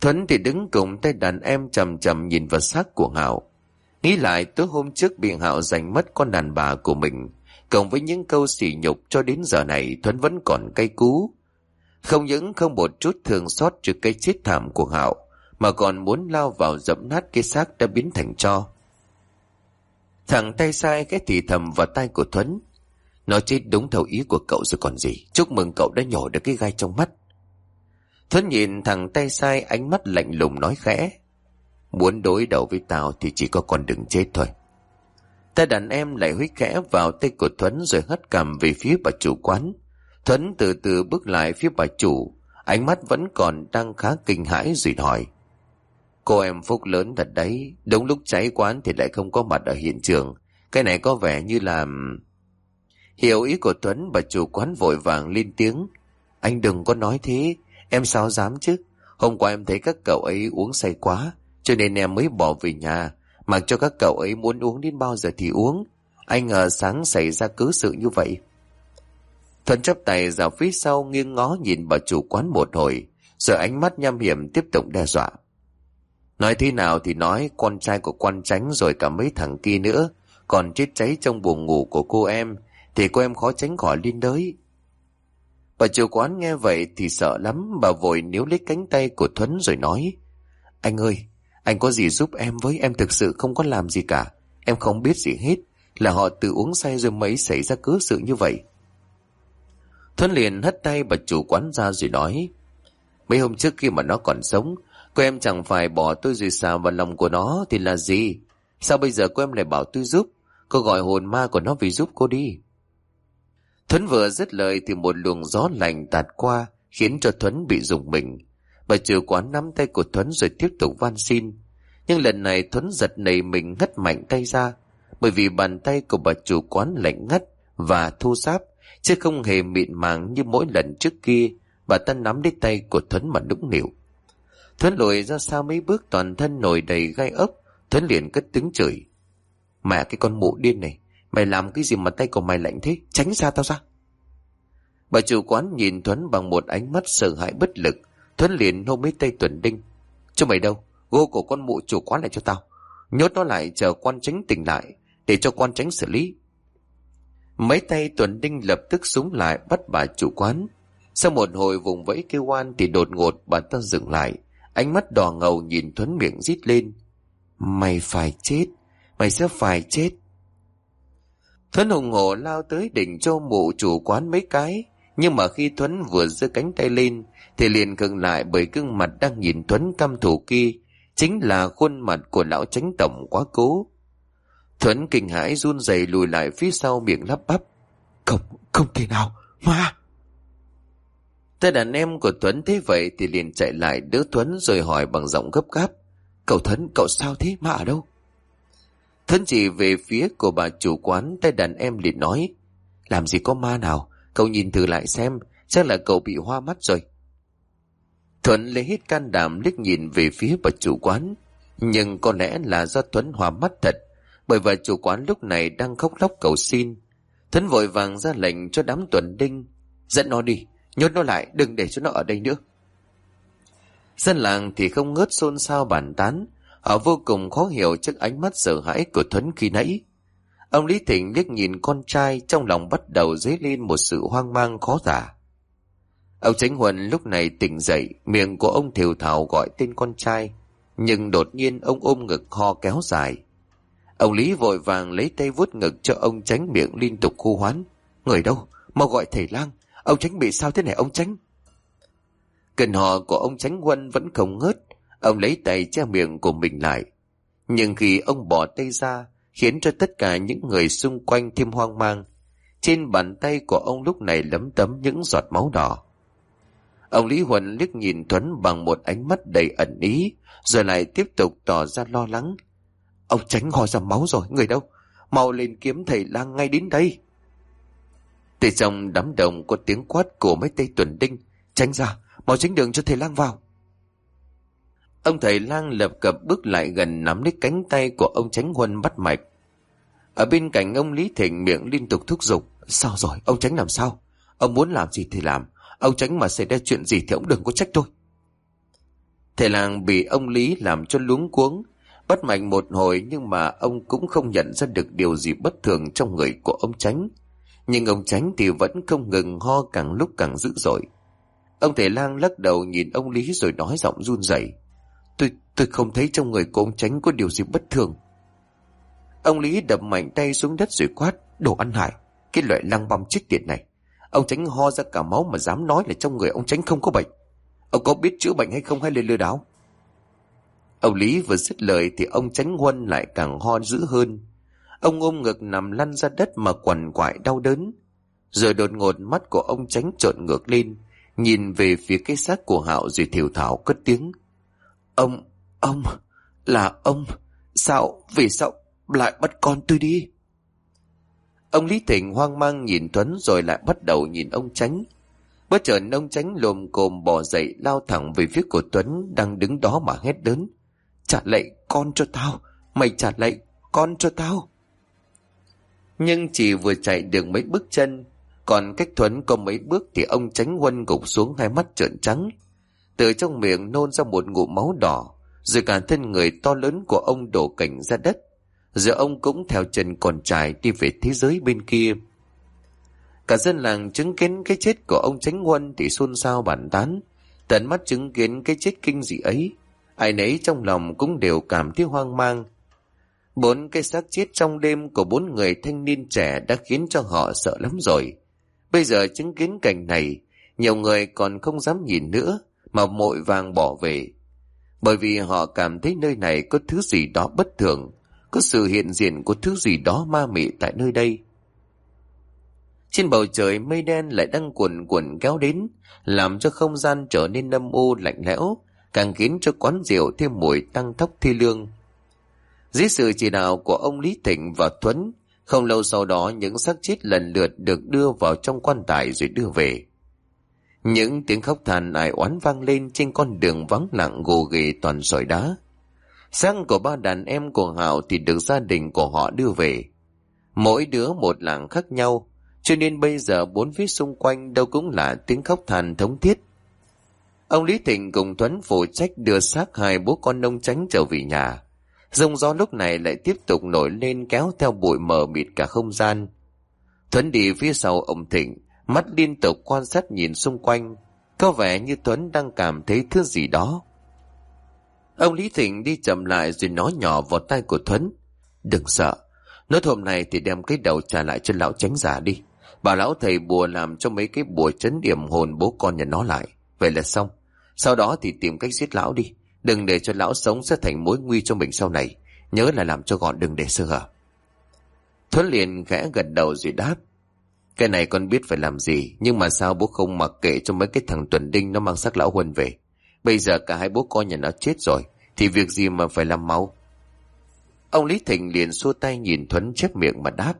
Thuấn thì đứng cùng tay đàn em chầm chầm nhìn vào xác của hạo Nghĩ lại tối hôm trước bị Hạo giành mất con đàn bà của mình, cộng với những câu sỉ nhục cho đến giờ này Thuấn vẫn còn cay cú. Không những không một chút thương xót trước cái chết thảm của Hạo, mà còn muốn lao vào dẫm nát cái xác đã biến thành cho. Thằng tay sai cái thì thầm vào tay của Thuấn. Nó chết đúng theo ý của cậu rồi còn gì. Chúc mừng cậu đã nhổ được cái gai trong mắt. Thuấn nhìn thằng tay sai ánh mắt lạnh lùng nói khẽ. Muốn đối đầu với tao thì chỉ có con đừng chết thôi. Tay đàn em lại huyết khẽ vào tay của Thuấn rồi hất cầm về phía bà chủ quán. Thuấn từ từ bước lại phía bà chủ, ánh mắt vẫn còn đang khá kinh hãi rồi hỏi. Cô em phúc lớn thật đấy, đúng lúc cháy quán thì lại không có mặt ở hiện trường. Cái này có vẻ như là... Hiểu ý của Tuấn, bà chủ quán vội vàng lên tiếng. Anh đừng có nói thế, em sao dám chứ? Hôm qua em thấy các cậu ấy uống say quá, cho nên em mới bỏ về nhà, Mặc cho các cậu ấy muốn uống đến bao giờ thì uống. Anh ngờ sáng xảy ra cứ sự như vậy. Thuận chấp tay ra phía sau nghiêng ngó nhìn bà chủ quán một hồi, rồi ánh mắt nham hiểm tiếp tục đe dọa. Nói thế nào thì nói con trai của quan tránh rồi cả mấy thằng kia nữa, còn chết cháy trong buồng ngủ của cô em, thì cô em khó tránh khỏi liên đới. Bà chủ quán nghe vậy thì sợ lắm, bà vội níu lấy cánh tay của Thuấn rồi nói, Anh ơi, anh có gì giúp em với em thực sự không có làm gì cả. Em không biết gì hết. Là họ tự uống say rồi mấy xảy ra cớ sự như vậy. Thuấn liền hất tay bà chủ quán ra rồi nói. Mấy hôm trước khi mà nó còn sống, cô em chẳng phải bỏ tôi rồi xào vào lòng của nó thì là gì? Sao bây giờ cô em lại bảo tôi giúp? Cô gọi hồn ma của nó vì giúp cô đi. Thuấn vừa dứt lời thì một luồng gió lạnh tạt qua khiến cho Thuấn bị rùng mình. Bà chủ quán nắm tay của Thuấn rồi tiếp tục van xin. Nhưng lần này Thuấn giật nảy mình ngất mạnh tay ra, bởi vì bàn tay của bà chủ quán lạnh ngắt và thu sáp, chứ không hề mịn màng như mỗi lần trước kia, bà ta nắm lấy tay của Thuấn mà nũng nịu. Thuấn lùi ra xa mấy bước toàn thân nổi đầy gai ốc. Thuấn liền cất tiếng chửi. Mẹ cái con mụ điên này. Mày làm cái gì mà tay của mày lạnh thế? Tránh xa tao ra. Bà chủ quán nhìn Thuấn bằng một ánh mắt sợ hãi bất lực. Thuấn liền hôn mấy tay Tuần Đinh. Cho mày đâu? Gô của con mụ chủ quán lại cho tao. Nhốt nó lại chờ quan tránh tỉnh lại. Để cho quan tránh xử lý. Mấy tay Tuần Đinh lập tức súng lại bắt bà chủ quán. Sau một hồi vùng vẫy kêu oan thì đột ngột bà ta dừng lại. Ánh mắt đỏ ngầu nhìn Thuấn miệng rít lên. Mày phải chết. Mày sẽ phải chết. Thuấn hùng hổ lao tới đỉnh châu mụ chủ quán mấy cái. Nhưng mà khi Thuấn vừa giơ cánh tay lên thì liền ngừng lại bởi gương mặt đang nhìn Thuấn căm thủ kia. Chính là khuôn mặt của lão tránh tổng quá cố. Thuấn kinh hãi run rẩy lùi lại phía sau miệng lắp bắp. Không, không thể nào, ma! Tên đàn em của Tuấn thấy vậy thì liền chạy lại đỡ Tuấn rồi hỏi bằng giọng gấp gáp. Cậu Thuấn, cậu sao thế? Ma ở đâu? Thuấn chỉ về phía của bà chủ quán, tay đàn em liền nói. Làm gì có ma nào? Cậu nhìn thử lại xem, chắc là cậu bị hoa mắt rồi. Thuấn lấy hết can đảm liếc nhìn về phía bà chủ quán. Nhưng có lẽ là do thuấn hoa mắt thật, bởi bà chủ quán lúc này đang khóc lóc cầu xin. Thuấn vội vàng ra lệnh cho đám tuần đinh. Dẫn nó đi, nhốt nó lại, đừng để cho nó ở đây nữa. Dân làng thì không ngớt xôn xao bàn tán, họ vô cùng khó hiểu trước ánh mắt sợ hãi của Thuấn khi nãy. Ông Lý Thịnh liếc nhìn con trai trong lòng bắt đầu dấy lên một sự hoang mang khó tả. Ông Tránh Huân lúc này tỉnh dậy, miệng của ông thiều thảo gọi tên con trai, nhưng đột nhiên ông ôm ngực ho kéo dài. Ông Lý vội vàng lấy tay vuốt ngực cho ông Tránh miệng liên tục khu hoán. Người đâu? Mau gọi thầy lang. Ông Tránh bị sao thế này ông Tránh? Cần họ của ông Tránh Huân vẫn không ngớt. Ông lấy tay che miệng của mình lại. Nhưng khi ông bỏ tay ra, khiến cho tất cả những người xung quanh thêm hoang mang. Trên bàn tay của ông lúc này lấm tấm những giọt máu đỏ. Ông Lý Huân liếc nhìn Thuấn bằng một ánh mắt đầy ẩn ý, rồi lại tiếp tục tỏ ra lo lắng. Ông tránh ho ra máu rồi, người đâu? Mau lên kiếm thầy lang ngay đến đây. Từ trong đám đồng có tiếng quát của mấy tay tuần đinh. Tránh ra, mau tránh đường cho thầy lang vào. Ông thầy lang lập cập bước lại gần nắm lấy cánh tay của ông tránh huân bắt mạch. Ở bên cạnh ông Lý Thịnh miệng liên tục thúc giục. Sao rồi, ông tránh làm sao? Ông muốn làm gì thì làm. Ông tránh mà xảy ra chuyện gì thì ông đừng có trách tôi. Thầy lang bị ông Lý làm cho luống cuống. Bắt mạch một hồi nhưng mà ông cũng không nhận ra được điều gì bất thường trong người của ông tránh. Nhưng ông tránh thì vẫn không ngừng ho càng lúc càng dữ dội. Ông thầy lang lắc đầu nhìn ông Lý rồi nói giọng run rẩy. Tôi, tôi không thấy trong người của ông tránh có điều gì bất thường. Ông Lý đập mạnh tay xuống đất rồi quát. Đồ ăn hại, cái loại lăng băm chết tiệt này. Ông tránh ho ra cả máu mà dám nói là trong người ông tránh không có bệnh. Ông có biết chữa bệnh hay không hay lên lừa đảo? Ông Lý vừa dứt lời thì ông tránh huân lại càng ho dữ hơn. Ông ôm ngực nằm lăn ra đất mà quằn quại đau đớn. Rồi đột ngột mắt của ông tránh trộn ngược lên, nhìn về phía cái xác của Hạo rồi thiểu thảo cất tiếng. Ông, ông, là ông, sao, vì sao lại bắt con tôi đi? Ông Lý Thịnh hoang mang nhìn Tuấn rồi lại bắt đầu nhìn ông Tránh. Bất chợt ông Tránh lồm cồm bỏ dậy lao thẳng về phía của Tuấn đang đứng đó mà hét lớn. Trả lại con cho tao, mày trả lại con cho tao. Nhưng chỉ vừa chạy được mấy bước chân, còn cách Tuấn có mấy bước thì ông Tránh Huân gục xuống hai mắt trợn trắng. Từ trong miệng nôn ra một ngụm máu đỏ, rồi cả thân người to lớn của ông đổ cảnh ra đất. Giờ ông cũng theo chân còn trải đi về thế giới bên kia. Cả dân làng chứng kiến cái chết của ông Tránh Huân thì xôn xao bản tán. Tận mắt chứng kiến cái chết kinh dị ấy. Ai nấy trong lòng cũng đều cảm thấy hoang mang. Bốn cái xác chết trong đêm của bốn người thanh niên trẻ đã khiến cho họ sợ lắm rồi. Bây giờ chứng kiến cảnh này, nhiều người còn không dám nhìn nữa mà mội vàng bỏ về. Bởi vì họ cảm thấy nơi này có thứ gì đó bất thường, có sự hiện diện của thứ gì đó ma mị tại nơi đây. Trên bầu trời mây đen lại đang cuộn cuộn kéo đến, làm cho không gian trở nên âm u lạnh lẽo, càng khiến cho quán rượu thêm mùi tăng thốc thi lương. Dưới sự chỉ đạo của ông Lý Thịnh và Thuấn, không lâu sau đó những xác chết lần lượt được đưa vào trong quan tài rồi đưa về. Những tiếng khóc than ai oán vang lên trên con đường vắng lặng gồ ghề toàn sỏi đá. Sang của ba đàn em của Hảo thì được gia đình của họ đưa về. Mỗi đứa một làng khác nhau, cho nên bây giờ bốn phía xung quanh đâu cũng là tiếng khóc than thống thiết. Ông Lý Thịnh cùng Tuấn phụ trách đưa xác hai bố con nông tránh trở về nhà. Rông gió lúc này lại tiếp tục nổi lên kéo theo bụi mờ mịt cả không gian. Tuấn đi phía sau ông Thịnh, mắt liên tục quan sát nhìn xung quanh. Có vẻ như Tuấn đang cảm thấy thứ gì đó. Ông Lý Thịnh đi chậm lại rồi nói nhỏ vào tay của Tuấn. Đừng sợ, nói hôm nay thì đem cái đầu trả lại cho lão tránh giả đi. Bà lão thầy bùa làm cho mấy cái bùa chấn điểm hồn bố con nhà nó lại. Vậy là xong. Sau đó thì tìm cách giết lão đi. Đừng để cho lão sống sẽ thành mối nguy cho mình sau này. Nhớ là làm cho gọn đừng để sơ hở. Thuấn liền khẽ gật đầu rồi đáp. Cái này con biết phải làm gì, nhưng mà sao bố không mặc kệ cho mấy cái thằng tuần đinh nó mang xác lão Huân về. Bây giờ cả hai bố con nhà nó chết rồi, thì việc gì mà phải làm máu. Ông Lý Thịnh liền xua tay nhìn Thuấn chép miệng mà đáp.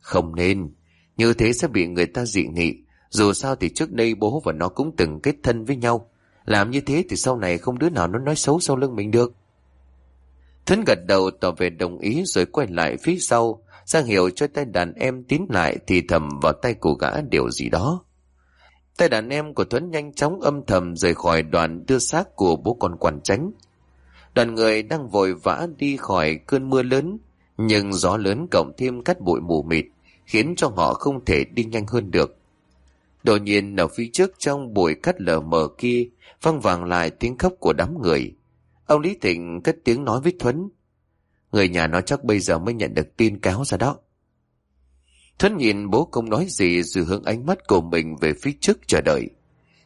Không nên, như thế sẽ bị người ta dị nghị. Dù sao thì trước đây bố và nó cũng từng kết thân với nhau. Làm như thế thì sau này không đứa nào nó nói xấu sau lưng mình được. Thuấn gật đầu tỏ về đồng ý rồi quay lại phía sau, Giang hiểu cho tay đàn em tín lại thì thầm vào tay của gã điều gì đó. Tay đàn em của Thuấn nhanh chóng âm thầm rời khỏi đoàn đưa xác của bố con quản tránh. Đoàn người đang vội vã đi khỏi cơn mưa lớn, nhưng gió lớn cộng thêm cắt bụi mù mịt, khiến cho họ không thể đi nhanh hơn được. Đột nhiên ở phía trước trong bụi cắt lờ mờ kia, văng vàng lại tiếng khóc của đám người. Ông Lý Thịnh cất tiếng nói với Thuấn. Người nhà nó chắc bây giờ mới nhận được tin cáo ra đó. Thuấn nhìn bố không nói gì rồi hướng ánh mắt của mình về phía trước chờ đợi.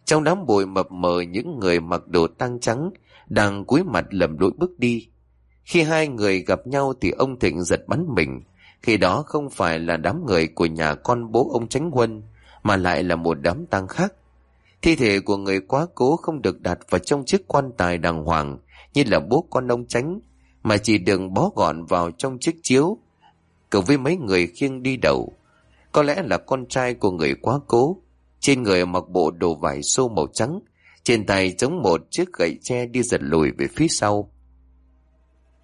Trong đám bụi mập mờ, những người mặc đồ tăng trắng đang cúi mặt lầm lũi bước đi. Khi hai người gặp nhau thì ông Thịnh giật bắn mình. Khi đó không phải là đám người của nhà con bố ông Tránh Huân, mà lại là một đám tang khác. Thi thể của người quá cố không được đặt vào trong chiếc quan tài đàng hoàng, như là bố con ông Tránh mà chỉ đừng bó gọn vào trong chiếc chiếu cậu với mấy người khiêng đi đầu. Có lẽ là con trai của người quá cố, trên người mặc bộ đồ vải xô màu trắng, trên tay chống một chiếc gậy tre đi giật lùi về phía sau.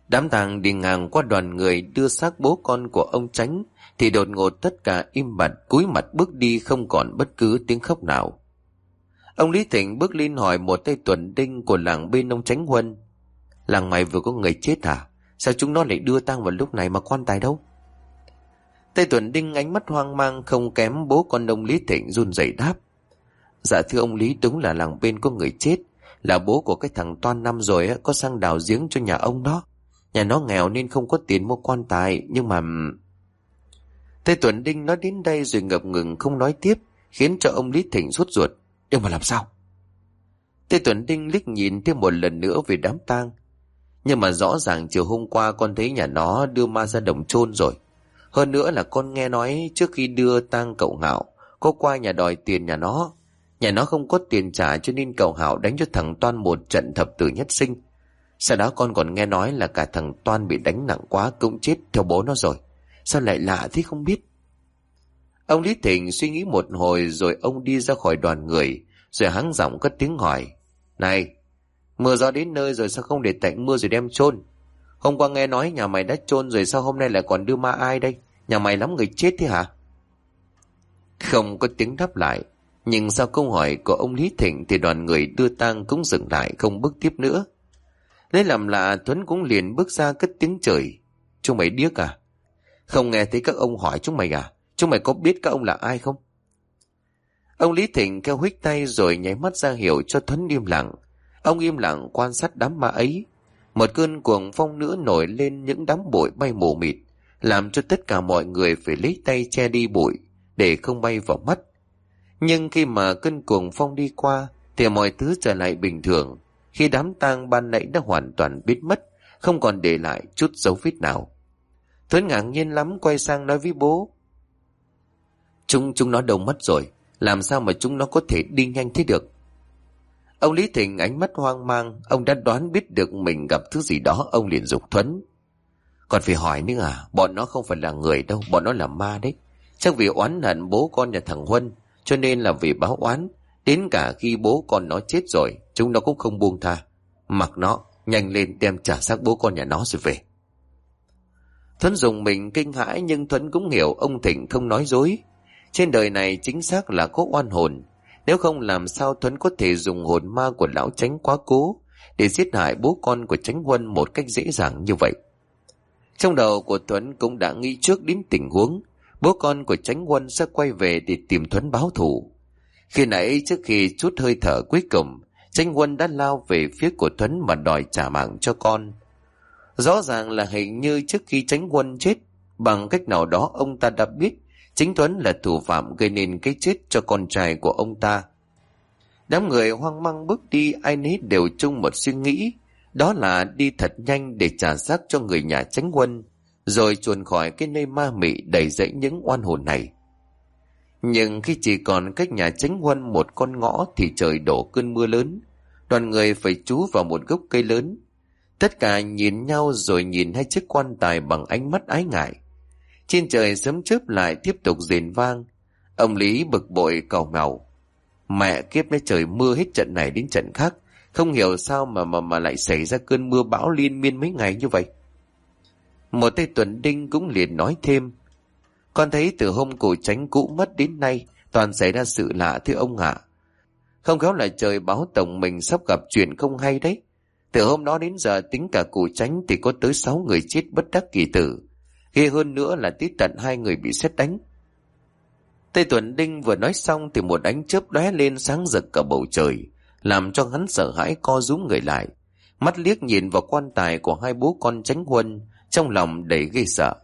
Đám tàng đi ngang qua đoàn người đưa xác bố con của ông tránh thì đột ngột tất cả im bặt, cúi mặt bước đi không còn bất cứ tiếng khóc nào. Ông lý thịnh bước lên hỏi một tay tuần đinh của làng bên ông tránh huân. Làng mày vừa có người chết à? Sao chúng nó lại đưa tang vào lúc này mà quan tài đâu? Tây Tuấn Đinh ánh mắt hoang mang, không kém bố con ông Lý Thịnh run rẩy đáp. Dạ thưa ông Lý, đúng là làng bên có người chết. Là bố của cái thằng Toan năm rồi có sang đào giếng cho nhà ông đó. Nhà nó nghèo nên không có tiền mua quan tài, nhưng mà... Tây Tuấn Đinh nói đến đây rồi ngập ngừng, không nói tiếp, khiến cho ông Lý Thịnh sốt ruột. Nhưng mà làm sao? Tây Tuấn Đinh liếc nhìn thêm một lần nữa về đám tang nhưng mà rõ ràng chiều hôm qua con thấy nhà nó đưa ma ra đồng chôn rồi. Hơn nữa là con nghe nói trước khi đưa tang cậu Hảo, có qua nhà đòi tiền nhà nó. Nhà nó không có tiền trả cho nên cậu Hảo đánh cho thằng Toan một trận thập tử nhất sinh. Sau đó con còn nghe nói là cả thằng Toan bị đánh nặng quá cũng chết theo bố nó rồi. Sao lại lạ thế không biết? Ông Lý Thịnh suy nghĩ một hồi rồi ông đi ra khỏi đoàn người, rồi hắng giọng cất tiếng hỏi. Này, Mưa gió đến nơi rồi sao không để tạnh mưa rồi đem chôn Hôm qua nghe nói nhà mày đã chôn rồi sao hôm nay lại còn đưa ma ai đây? Nhà mày lắm người chết thế hả? Không có tiếng đáp lại. Nhưng sau câu hỏi của ông Lý Thịnh thì đoàn người đưa tang cũng dừng lại, không bước tiếp nữa. Lấy làm lạ, Tuấn cũng liền bước ra cất tiếng trời. Chúng mày điếc à? Không nghe thấy các ông hỏi chúng mày à? Chúng mày có biết các ông là ai không? Ông Lý Thịnh kêu huyết tay rồi nháy mắt ra hiệu cho Tuấn im lặng. Ông im lặng quan sát đám ma ấy. Một cơn cuồng phong nữa nổi lên những đám bụi bay mù mịt, làm cho tất cả mọi người phải lấy tay che đi bụi để không bay vào mắt. Nhưng khi mà cơn cuồng phong đi qua thì mọi thứ trở lại bình thường. Khi đám tang ban nãy đã hoàn toàn biến mất, không còn để lại chút dấu vết nào. Thuấn ngạc nhiên lắm quay sang nói với bố. Chúng chúng nó đâu mất rồi, làm sao mà chúng nó có thể đi nhanh thế được? Ông Lý Thịnh ánh mắt hoang mang, ông đã đoán biết được mình gặp thứ gì đó, ông liền dục thuấn. Còn phải hỏi nữa à, bọn nó không phải là người đâu, bọn nó là ma đấy. Chắc vì oán hận bố con nhà thằng Huân, cho nên là vì báo oán, Đến cả khi bố con nó chết rồi, chúng nó cũng không buông tha. Mặc nó, nhanh lên đem trả xác bố con nhà nó rồi về. Thuấn dùng mình kinh hãi nhưng Thuấn cũng hiểu ông Thịnh không nói dối. Trên đời này chính xác là có oan hồn. Nếu không làm sao Thuấn có thể dùng hồn ma của lão tránh quá cố để giết hại bố con của tránh quân một cách dễ dàng như vậy. Trong đầu của Thuấn cũng đã nghĩ trước đến tình huống bố con của tránh quân sẽ quay về để tìm Thuấn báo thù. Khi nãy trước khi chút hơi thở cuối cùng, tránh quân đã lao về phía của Thuấn mà đòi trả mạng cho con. Rõ ràng là hình như trước khi tránh quân chết, bằng cách nào đó ông ta đã biết chính tuấn là thủ phạm gây nên cái chết cho con trai của ông ta. Đám người hoang mang bước đi ai nấy đều chung một suy nghĩ, đó là đi thật nhanh để trả xác cho người nhà tránh quân, rồi chuồn khỏi cái nơi ma mị đầy dẫy những oan hồn này. Nhưng khi chỉ còn cách nhà tránh huân một con ngõ thì trời đổ cơn mưa lớn. Đoàn người phải trú vào một gốc cây lớn. Tất cả nhìn nhau rồi nhìn hai chiếc quan tài bằng ánh mắt ái ngại. Trên trời sấm chớp lại tiếp tục rền vang. Ông Lý bực bội cầu ngầu. Mẹ kiếp lấy trời mưa hết trận này đến trận khác. Không hiểu sao mà mà mà lại xảy ra cơn mưa bão liên miên mấy ngày như vậy. Một tay tuấn đinh cũng liền nói thêm. Con thấy từ hôm cổ tránh cũ mất đến nay, toàn xảy ra sự lạ thưa ông ạ. Không khéo là trời báo tổng mình sắp gặp chuyện không hay đấy. Từ hôm đó đến giờ tính cả cụ tránh thì có tới sáu người chết bất đắc kỳ tử. Ghê hơn nữa là tí tận hai người bị xét đánh. Tây Tuấn Đinh vừa nói xong thì một ánh chớp lóe lên sáng rực cả bầu trời, làm cho hắn sợ hãi co rúm người lại. Mắt liếc nhìn vào quan tài của hai bố con tránh huân, trong lòng đầy ghê sợ.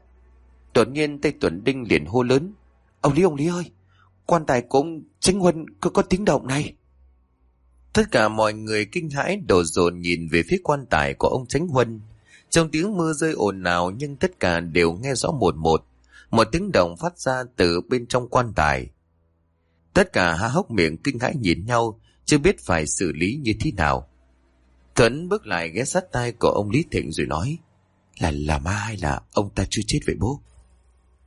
Đột nhiên Tây Tuấn Đinh liền hô lớn. Ông Lý, ông Lý ơi, quan tài của ông Tránh Huân có, có tiếng động này. Tất cả mọi người kinh hãi đổ dồn nhìn về phía quan tài của ông Tránh Huân. Trong tiếng mưa rơi ồn ào nhưng tất cả đều nghe rõ một một. Một tiếng động phát ra từ bên trong quan tài. Tất cả há hốc miệng kinh hãi nhìn nhau, chưa biết phải xử lý như thế nào. Tuấn bước lại ghé sát tay của ông Lý Thịnh rồi nói, là là ma hay là ông ta chưa chết vậy bố?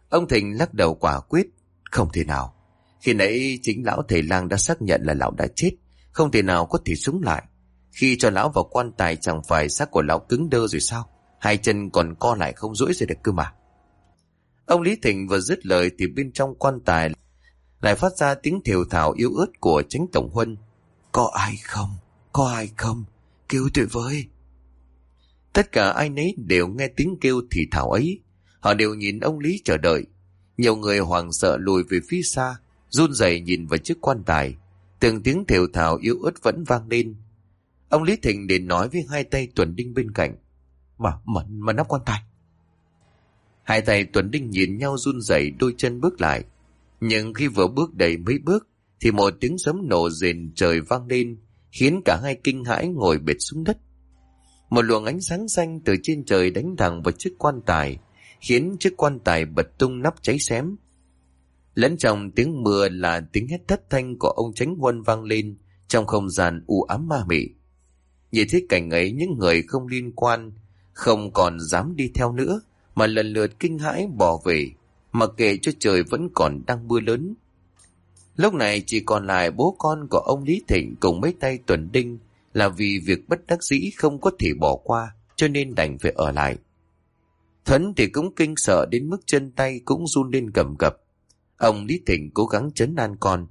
Ông Thịnh lắc đầu quả quyết, không thể nào. Khi nãy chính lão thầy lang đã xác nhận là lão đã chết, không thể nào có thể sống lại. Khi cho lão vào quan tài chẳng phải xác của lão cứng đơ rồi sao? Hai chân còn co lại không rỗi rồi được cơ mà. Ông Lý Thịnh vừa dứt lời thì bên trong quan tài lại phát ra tiếng thều thào yếu ớt của tránh tổng huân. Có ai không? Có ai không? Kêu tuyệt vời. Tất cả ai nấy đều nghe tiếng kêu thì thảo ấy. Họ đều nhìn ông Lý chờ đợi. Nhiều người hoảng sợ lùi về phía xa, run rẩy nhìn vào chiếc quan tài. Từng tiếng thều thào yếu ớt vẫn vang lên. Ông Lý Thịnh đến nói với hai tay tuấn Đinh bên cạnh. Mà, mà, mà nắp quan tài. Hai tay tuấn Đinh nhìn nhau run rẩy đôi chân bước lại. Nhưng khi vừa bước đầy mấy bước, thì một tiếng sấm nổ rền trời vang lên, khiến cả hai kinh hãi ngồi bệt xuống đất. Một luồng ánh sáng xanh từ trên trời đánh thẳng vào chiếc quan tài, khiến chiếc quan tài bật tung nắp cháy xém. Lẫn trong tiếng mưa là tiếng hét thất thanh của ông Tránh Huân vang lên trong không gian u ám ma mị. Nhìn thấy cảnh ấy những người không liên quan không còn dám đi theo nữa mà lần lượt kinh hãi bỏ về mà kệ cho trời vẫn còn đang mưa lớn. Lúc này chỉ còn lại bố con của ông Lý Thịnh cùng mấy tay tuần đinh là vì việc bất đắc dĩ không có thể bỏ qua cho nên đành phải ở lại. Thuấn thì cũng kinh sợ đến mức chân tay cũng run lên cầm cập. Ông Lý Thịnh cố gắng chấn an con.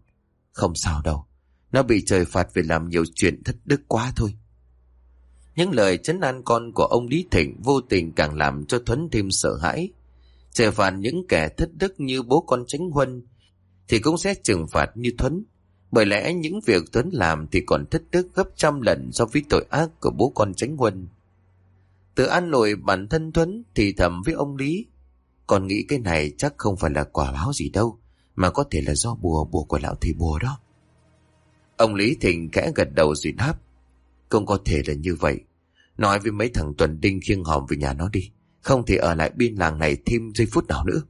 Không sao đâu, nó bị trời phạt vì làm nhiều chuyện thất đức quá thôi. Những lời chấn an con của ông Lý Thịnh vô tình càng làm cho Thuấn thêm sợ hãi. Trời phạt những kẻ thất đức như bố con Tránh Huân thì cũng sẽ trừng phạt như Thuấn. Bởi lẽ những việc thuấn làm thì còn thất đức gấp trăm lần so với tội ác của bố con Tránh Huân. Tự an nổi bản thân thuấn thì thầm với ông Lý. Còn nghĩ cái này chắc không phải là quả báo gì đâu, mà có thể là do bùa bùa của lão thầy bùa đó. Ông Lý Thịnh kẽ gật đầu rồi đáp. Không có thể là như vậy. Nói với mấy thằng tuần đinh khiêng hòm về nhà nó đi. Không thì ở lại biên làng này thêm giây phút nào nữa.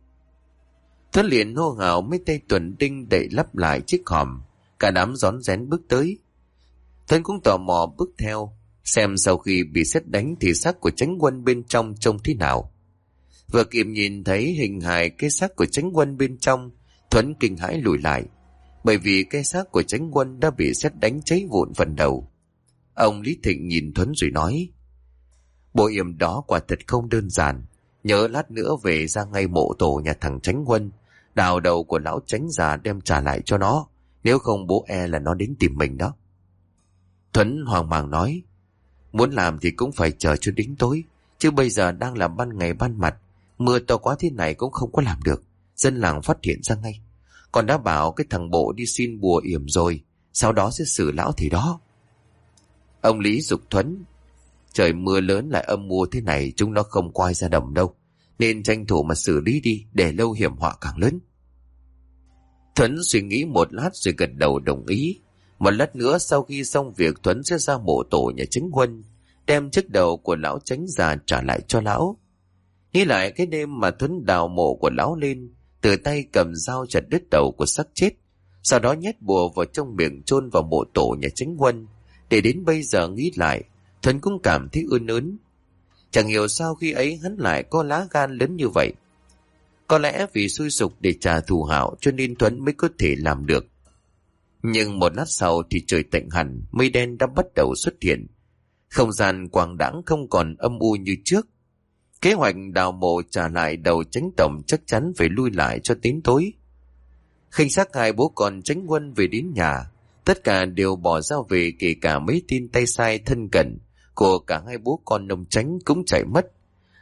Thất liền hô hào mấy tay tuần đinh đẩy lắp lại chiếc hòm. Cả đám rón rén bước tới. Tuấn cũng tò mò bước theo. Xem sau khi bị xét đánh thì xác của tránh quân bên trong trông thế nào. Vừa kịp nhìn thấy hình hài cái xác của tránh quân bên trong, Thuấn kinh hãi lùi lại. bởi vì cái xác của tránh quân đã bị xét đánh cháy vụn phần đầu. Ông Lý Thịnh nhìn Thuấn rồi nói, bộ yểm đó quả thật không đơn giản, nhớ lát nữa về ra ngay mộ tổ nhà thằng tránh quân, đào đầu của lão tránh già đem trả lại cho nó, nếu không bố e là nó đến tìm mình đó. Thuấn hoang mang nói, muốn làm thì cũng phải chờ cho đến tối, chứ bây giờ đang là ban ngày ban mặt, mưa to quá thế này cũng không có làm được, dân làng phát hiện ra ngay. Còn đã bảo cái thằng bộ đi xin bùa yểm rồi, sau đó sẽ xử lão thì đó. Ông Lý dục Thuấn, trời mưa lớn lại âm mưu thế này chúng nó không quay ra đồng đâu, nên tranh thủ mà xử lý đi để lâu hiểm họa càng lớn. Thuấn suy nghĩ một lát rồi gật đầu đồng ý. Một lát nữa sau khi xong việc Thuấn sẽ ra mộ tổ nhà chính quân, đem chiếc đầu của lão tránh già trả lại cho lão. Nghĩ lại cái đêm mà Thuấn đào mộ của lão lên, từ tay cầm dao chặt đứt đầu của xác chết, sau đó nhét bùa vào trong miệng chôn vào mộ tổ nhà chính quân. Để đến bây giờ nghĩ lại, Thuấn cũng cảm thấy ươn ớn. Chẳng hiểu sao khi ấy hắn lại có lá gan lớn như vậy. Có lẽ vì xui sục để trả thù hạo cho nên thuấn mới có thể làm được. Nhưng một lát sau thì trời tạnh hẳn, mây đen đã bắt đầu xuất hiện. Không gian quảng đãng không còn âm u như trước. Kế hoạch đào mộ trả lại đầu tránh tổng chắc chắn phải lui lại cho đến tối. Khinh xác hai bố con tránh quân về đến nhà, tất cả đều bỏ ra về kể cả mấy tin tay sai thân cận của cả hai bố con nông tránh cũng chạy mất.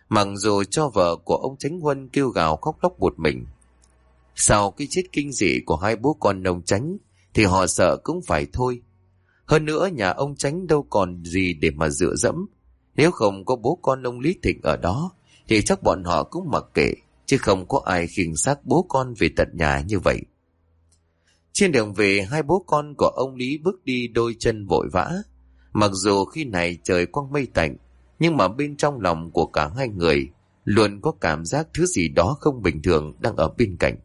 Mặc dù cho vợ của ông Tránh Huân kêu gào khóc lóc một mình. Sau cái chết kinh dị của hai bố con nông tránh, thì họ sợ cũng phải thôi. Hơn nữa nhà ông Tránh đâu còn gì để mà dựa dẫm. Nếu không có bố con ông Lý Thịnh ở đó, thì chắc bọn họ cũng mặc kệ, chứ không có ai khiêng xác bố con về tận nhà như vậy. Trên đường về, hai bố con của ông Lý bước đi đôi chân vội vã. Mặc dù khi này trời quang mây tạnh, nhưng mà bên trong lòng của cả hai người luôn có cảm giác thứ gì đó không bình thường đang ở bên cạnh.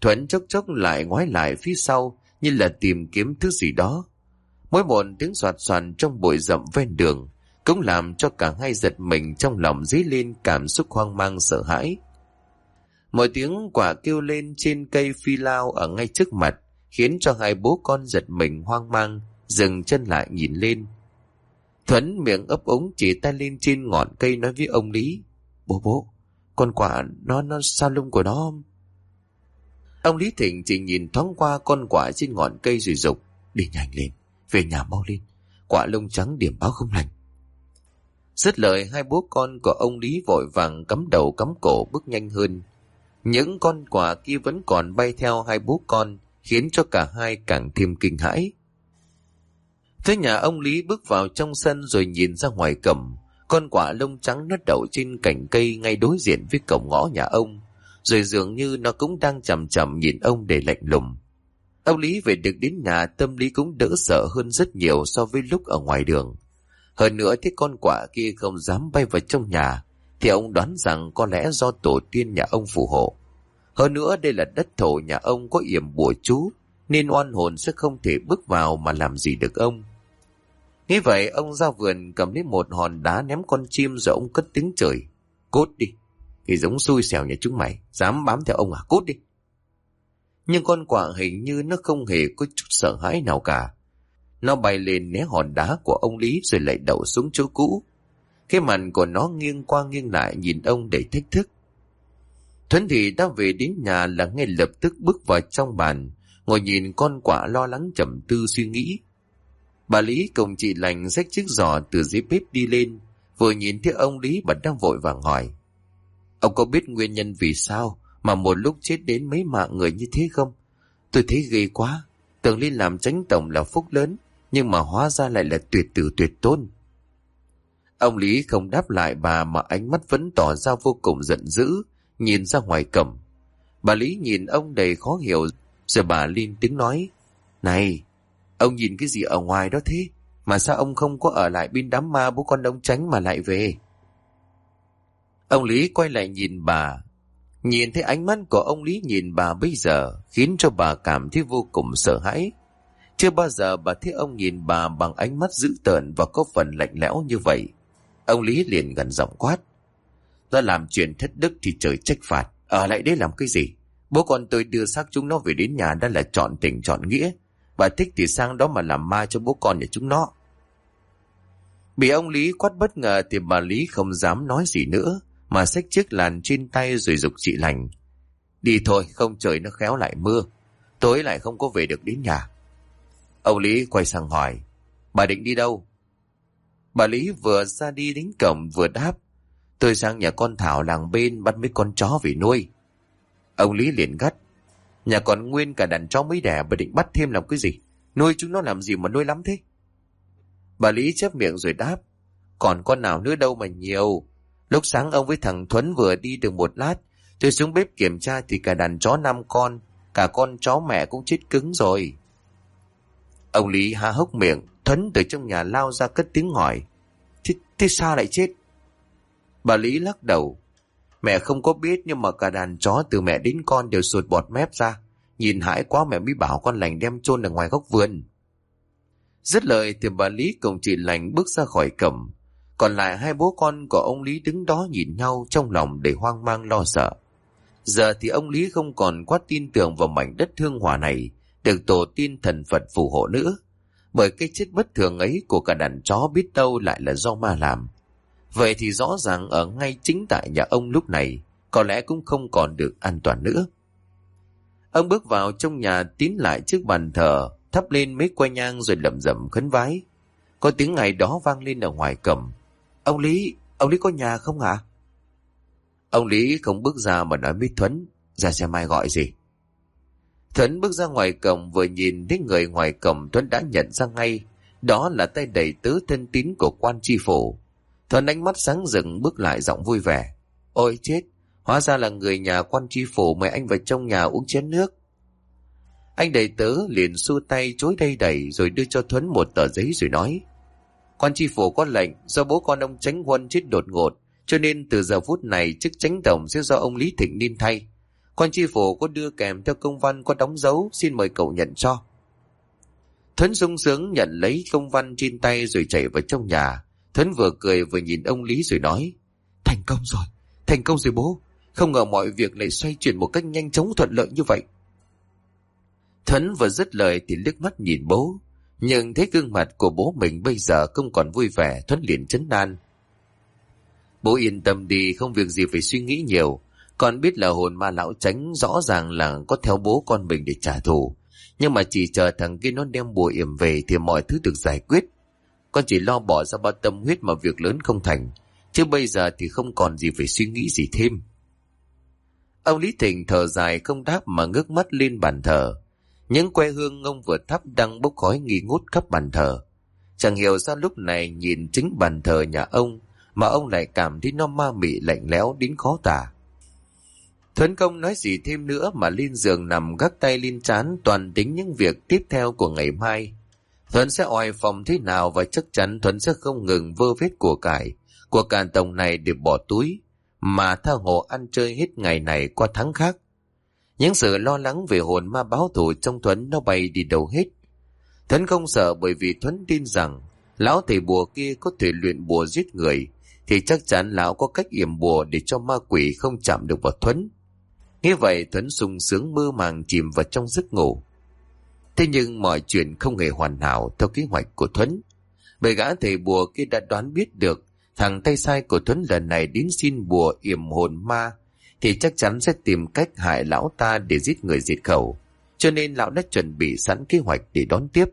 Thuấn chốc chốc lại ngoái lại phía sau như là tìm kiếm thứ gì đó. Mỗi một tiếng soạt soàn trong bụi rậm ven đường cũng làm cho cả hai giật mình trong lòng dí lên cảm xúc hoang mang sợ hãi. Mọi tiếng quả kêu lên trên cây phi lao ở ngay trước mặt khiến cho hai bố con giật mình hoang mang dừng chân lại nhìn lên. Thuấn miệng ấp ống chỉ tay lên trên ngọn cây nói với ông Lý. Bố bố, con quả nó nó sa lung của nó Ông Lý Thịnh chỉ nhìn thoáng qua con quả trên ngọn cây rồi dục Đi nhanh lên, về nhà mau lên. Quả lông trắng điểm báo không lành. Dứt lời hai bố con của ông Lý vội vàng cắm đầu cắm cổ bước nhanh hơn. Những con quả kia vẫn còn bay theo hai bố con khiến cho cả hai càng thêm kinh hãi. Thế nhà ông Lý bước vào trong sân rồi nhìn ra ngoài cổng. Con quả lông trắng nó đậu trên cành cây ngay đối diện với cổng ngõ nhà ông. Rồi dường như nó cũng đang chầm chầm nhìn ông để lạnh lùng. Ông Lý về được đến nhà, tâm lý cũng đỡ sợ hơn rất nhiều so với lúc ở ngoài đường. Hơn nữa thế con quả kia không dám bay vào trong nhà, thì ông đoán rằng có lẽ do tổ tiên nhà ông phù hộ. Hơn nữa đây là đất thổ nhà ông có yểm bùa chú, nên oan hồn sẽ không thể bước vào mà làm gì được ông. Nghĩ vậy ông ra vườn cầm lấy một hòn đá ném con chim rồi ông cất tiếng trời. Cốt đi. Thì giống xui xẻo nhà chúng mày. Dám bám theo ông à? Cốt đi. Nhưng con quạ hình như nó không hề có chút sợ hãi nào cả. Nó bay lên né hòn đá của ông Lý rồi lại đậu xuống chỗ cũ. Cái mặt của nó nghiêng qua nghiêng lại nhìn ông để thách thức. Thuấn thì đã về đến nhà là ngay lập tức bước vào trong bàn, ngồi nhìn con quả lo lắng trầm tư suy nghĩ. Bà Lý cùng chị lành xách chiếc giỏ từ dưới bếp đi lên, vừa nhìn thấy ông Lý bà đang vội vàng hỏi. Ông có biết nguyên nhân vì sao mà một lúc chết đến mấy mạng người như thế không? Tôi thấy ghê quá, tưởng lên làm tránh tổng là phúc lớn, nhưng mà hóa ra lại là tuyệt tử tuyệt tôn. Ông Lý không đáp lại bà mà ánh mắt vẫn tỏ ra vô cùng giận dữ, nhìn ra ngoài cổng. Bà Lý nhìn ông đầy khó hiểu, rồi bà Linh tiếng nói, Này, Ông nhìn cái gì ở ngoài đó thế? Mà sao ông không có ở lại bên đám ma bố con ông tránh mà lại về? Ông Lý quay lại nhìn bà. Nhìn thấy ánh mắt của ông Lý nhìn bà bây giờ khiến cho bà cảm thấy vô cùng sợ hãi. Chưa bao giờ bà thấy ông nhìn bà bằng ánh mắt dữ tợn và có phần lạnh lẽo như vậy. Ông Lý liền gần giọng quát. Ta làm chuyện thất đức thì trời trách phạt. Ở lại đây làm cái gì? Bố con tôi đưa xác chúng nó về đến nhà đã là chọn tình chọn nghĩa. Bà thích thì sang đó mà làm ma cho bố con nhà chúng nó. Bị ông Lý quát bất ngờ thì bà Lý không dám nói gì nữa, mà xách chiếc làn trên tay rồi dục chị lành. Đi thôi, không trời nó khéo lại mưa. Tối lại không có về được đến nhà. Ông Lý quay sang hỏi, bà định đi đâu? Bà Lý vừa ra đi đến cổng vừa đáp, tôi sang nhà con Thảo làng bên bắt mấy con chó về nuôi. Ông Lý liền gắt, nhà còn nguyên cả đàn chó mới đẻ bà định bắt thêm làm cái gì? Nuôi chúng nó làm gì mà nuôi lắm thế? Bà Lý chép miệng rồi đáp, còn con nào nữa đâu mà nhiều. Lúc sáng ông với thằng Thuấn vừa đi được một lát, tôi xuống bếp kiểm tra thì cả đàn chó năm con, cả con chó mẹ cũng chết cứng rồi. Ông Lý há hốc miệng, Thuấn từ trong nhà lao ra cất tiếng hỏi. Thế, thế sao lại chết? Bà Lý lắc đầu. Mẹ không có biết nhưng mà cả đàn chó từ mẹ đến con đều sụt bọt mép ra. Nhìn hãi quá mẹ mới bảo con lành đem chôn ở ngoài góc vườn. Dứt lời thì bà Lý cùng chị lành bước ra khỏi cổng. Còn lại hai bố con của ông Lý đứng đó nhìn nhau trong lòng để hoang mang lo sợ. Giờ thì ông Lý không còn quá tin tưởng vào mảnh đất thương hòa này, được tổ tiên thần Phật phù hộ nữa. Bởi cái chết bất thường ấy của cả đàn chó biết đâu lại là do ma làm. Vậy thì rõ ràng ở ngay chính tại nhà ông lúc này, có lẽ cũng không còn được an toàn nữa. Ông bước vào trong nhà tín lại trước bàn thờ, thắp lên mấy que nhang rồi lẩm rẩm khấn vái. Có tiếng ngày đó vang lên ở ngoài cầm. Ông Lý, ông Lý có nhà không hả? Ông Lý không bước ra mà nói với Thuấn, ra xe mai gọi gì. Thuấn bước ra ngoài cổng vừa nhìn thấy người ngoài cổng Thuấn đã nhận ra ngay, đó là tay đầy tứ thân tín của quan tri phủ. Thuấn ánh mắt sáng rừng bước lại giọng vui vẻ. Ôi chết, hóa ra là người nhà quan tri phủ mời anh vào trong nhà uống chén nước. Anh đầy tớ liền xua tay chối đây đẩy rồi đưa cho Thuấn một tờ giấy rồi nói. Quan tri phủ có lệnh do bố con ông tránh huân chết đột ngột cho nên từ giờ phút này chức tránh tổng sẽ do ông Lý Thịnh Ninh thay. Quan tri phủ có đưa kèm theo công văn có đóng dấu xin mời cậu nhận cho. Thuấn sung sướng nhận lấy công văn trên tay rồi chạy vào trong nhà. Thuấn vừa cười vừa nhìn ông Lý rồi nói Thành công rồi, thành công rồi bố. Không ngờ mọi việc lại xoay chuyển một cách nhanh chóng thuận lợi như vậy. Thuấn vừa dứt lời thì liếc mắt nhìn bố. Nhưng thấy gương mặt của bố mình bây giờ không còn vui vẻ, Thuấn liền chấn an. Bố yên tâm đi, không việc gì phải suy nghĩ nhiều. Con biết là hồn ma lão tránh rõ ràng là có theo bố con mình để trả thù. Nhưng mà chỉ chờ thằng kia nó đem bùa yểm về thì mọi thứ được giải quyết. Con chỉ lo bỏ ra bao tâm huyết mà việc lớn không thành. Chứ bây giờ thì không còn gì phải suy nghĩ gì thêm. Ông Lý Thịnh thở dài không đáp mà ngước mắt lên bàn thờ. Những que hương ông vừa thắp đang bốc khói nghi ngút khắp bàn thờ. Chẳng hiểu sao lúc này nhìn chính bàn thờ nhà ông mà ông lại cảm thấy nó ma mị lạnh lẽo đến khó tả. Thuấn công nói gì thêm nữa mà lên giường nằm gác tay lên chán toàn tính những việc tiếp theo của ngày mai. Thuấn sẽ oai phòng thế nào và chắc chắn Thuấn sẽ không ngừng vơ vết của cải, của càn tổng này để bỏ túi, mà tha hồ ăn chơi hết ngày này qua tháng khác. Những sự lo lắng về hồn ma báo thù trong Thuấn nó bay đi đâu hết. Thuấn không sợ bởi vì Thuấn tin rằng lão thầy bùa kia có thể luyện bùa giết người, thì chắc chắn lão có cách yểm bùa để cho ma quỷ không chạm được vào Thuấn. Nghe vậy Thuấn sung sướng mơ màng chìm vào trong giấc ngủ. Thế nhưng mọi chuyện không hề hoàn hảo theo kế hoạch của Thuấn. Bởi gã thầy bùa kia đã đoán biết được thằng tay sai của Thuấn lần này đến xin bùa yểm hồn ma thì chắc chắn sẽ tìm cách hại lão ta để giết người diệt khẩu. Cho nên lão đã chuẩn bị sẵn kế hoạch để đón tiếp.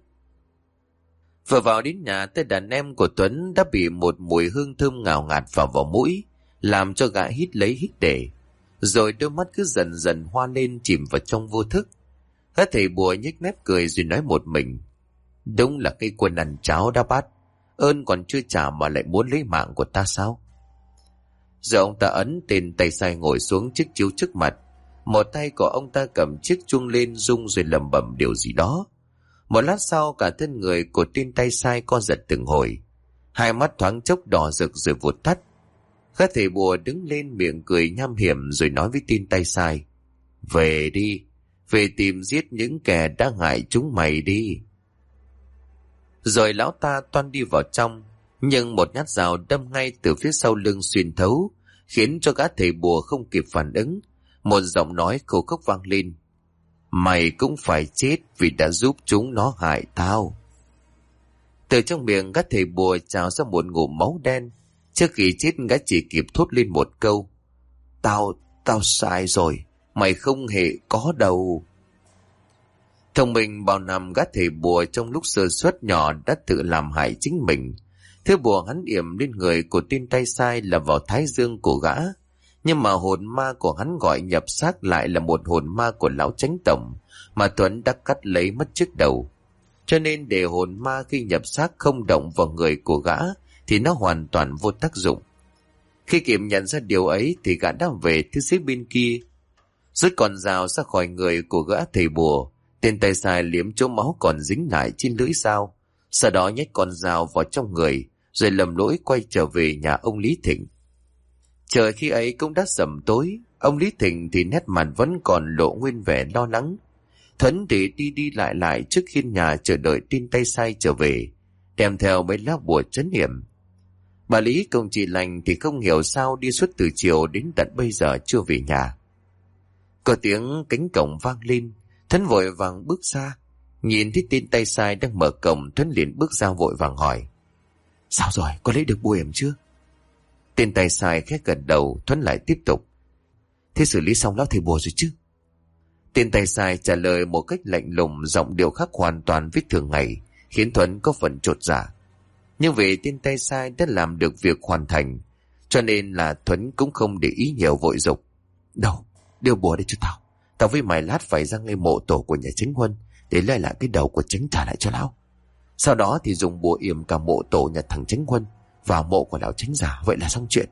Vừa vào đến nhà tay đàn em của Tuấn đã bị một mùi hương thơm ngào ngạt vào vào mũi, làm cho gã hít lấy hít để. Rồi đôi mắt cứ dần dần hoa lên chìm vào trong vô thức. Gã thầy bùa nhếch mép cười rồi nói một mình. Đúng là cây quân ăn cháo đã bắt. Ơn còn chưa trả mà lại muốn lấy mạng của ta sao? Giờ ông ta ấn tên tay sai ngồi xuống chiếc chiếu trước mặt. Một tay của ông ta cầm chiếc chuông lên rung rồi lầm bẩm điều gì đó. Một lát sau cả thân người của tên tay sai co giật từng hồi. Hai mắt thoáng chốc đỏ rực rồi vụt tắt. Các thầy bùa đứng lên miệng cười nham hiểm rồi nói với tên tay sai. Về đi, về tìm giết những kẻ đã hại chúng mày đi. Rồi lão ta toan đi vào trong, nhưng một nhát rào đâm ngay từ phía sau lưng xuyên thấu, khiến cho gã thầy bùa không kịp phản ứng. Một giọng nói khô khốc vang lên. Mày cũng phải chết vì đã giúp chúng nó hại tao. Từ trong miệng gã thầy bùa trào ra một ngụm máu đen. Trước khi chết gã chỉ kịp thốt lên một câu. Tao, tao sai rồi. Mày không hề có đâu. Thông minh bao năm gã thể bùa trong lúc sơ suất nhỏ đã tự làm hại chính mình. Thứ bùa hắn yểm lên người của tin tay sai là vào thái dương của gã. Nhưng mà hồn ma của hắn gọi nhập xác lại là một hồn ma của lão chánh tổng, mà Tuấn đã cắt lấy mất trước đầu. Cho nên để hồn ma khi nhập xác không động vào người của gã, thì nó hoàn toàn vô tác dụng. Khi kiểm nhận ra điều ấy, thì gã đã về thứ dưới bên kia. Rút con dao ra khỏi người của gã thầy bùa, tên tay sai liếm chỗ máu còn dính lại trên lưỡi dao. Sau đó nhét con dao vào trong người, rồi lầm lỗi quay trở về nhà ông Lý Thịnh. Trời khi ấy cũng đã sầm tối, ông Lý Thịnh thì nét mặt vẫn còn lộ nguyên vẻ lo lắng. Thuấn thì đi đi lại lại trước khi nhà chờ đợi tin tay sai trở về, đem theo mấy lá bùa chấn niệm. Bà Lý công chị lành thì không hiểu sao đi suốt từ chiều đến tận bây giờ chưa về nhà. Có tiếng cánh cổng vang lên, Thuấn vội vàng bước ra, nhìn thấy tin tay sai đang mở cổng Thuấn liền bước ra vội vàng hỏi. Sao rồi, có lấy được bùa hiểm chưa? Tên tay sai khét gần đầu, Thuấn lại tiếp tục. Thế xử lý xong lão thầy bùa rồi chứ? Tên tay sai trả lời một cách lạnh lùng giọng điệu khác hoàn toàn với thường ngày, khiến Thuấn có phần trột dạ. Nhưng vì tên tay sai đã làm được việc hoàn thành, cho nên là Thuấn cũng không để ý nhiều vội dục. Đâu, đưa bùa đây cho tao. Tao với mày lát phải ra ngay mộ tổ của nhà chính huân để lấy lại cái đầu của chính trả lại cho lão. Sau đó thì dùng bùa yểm cả mộ tổ nhà thằng chính huân và mộ của lão chính giả, vậy là xong chuyện.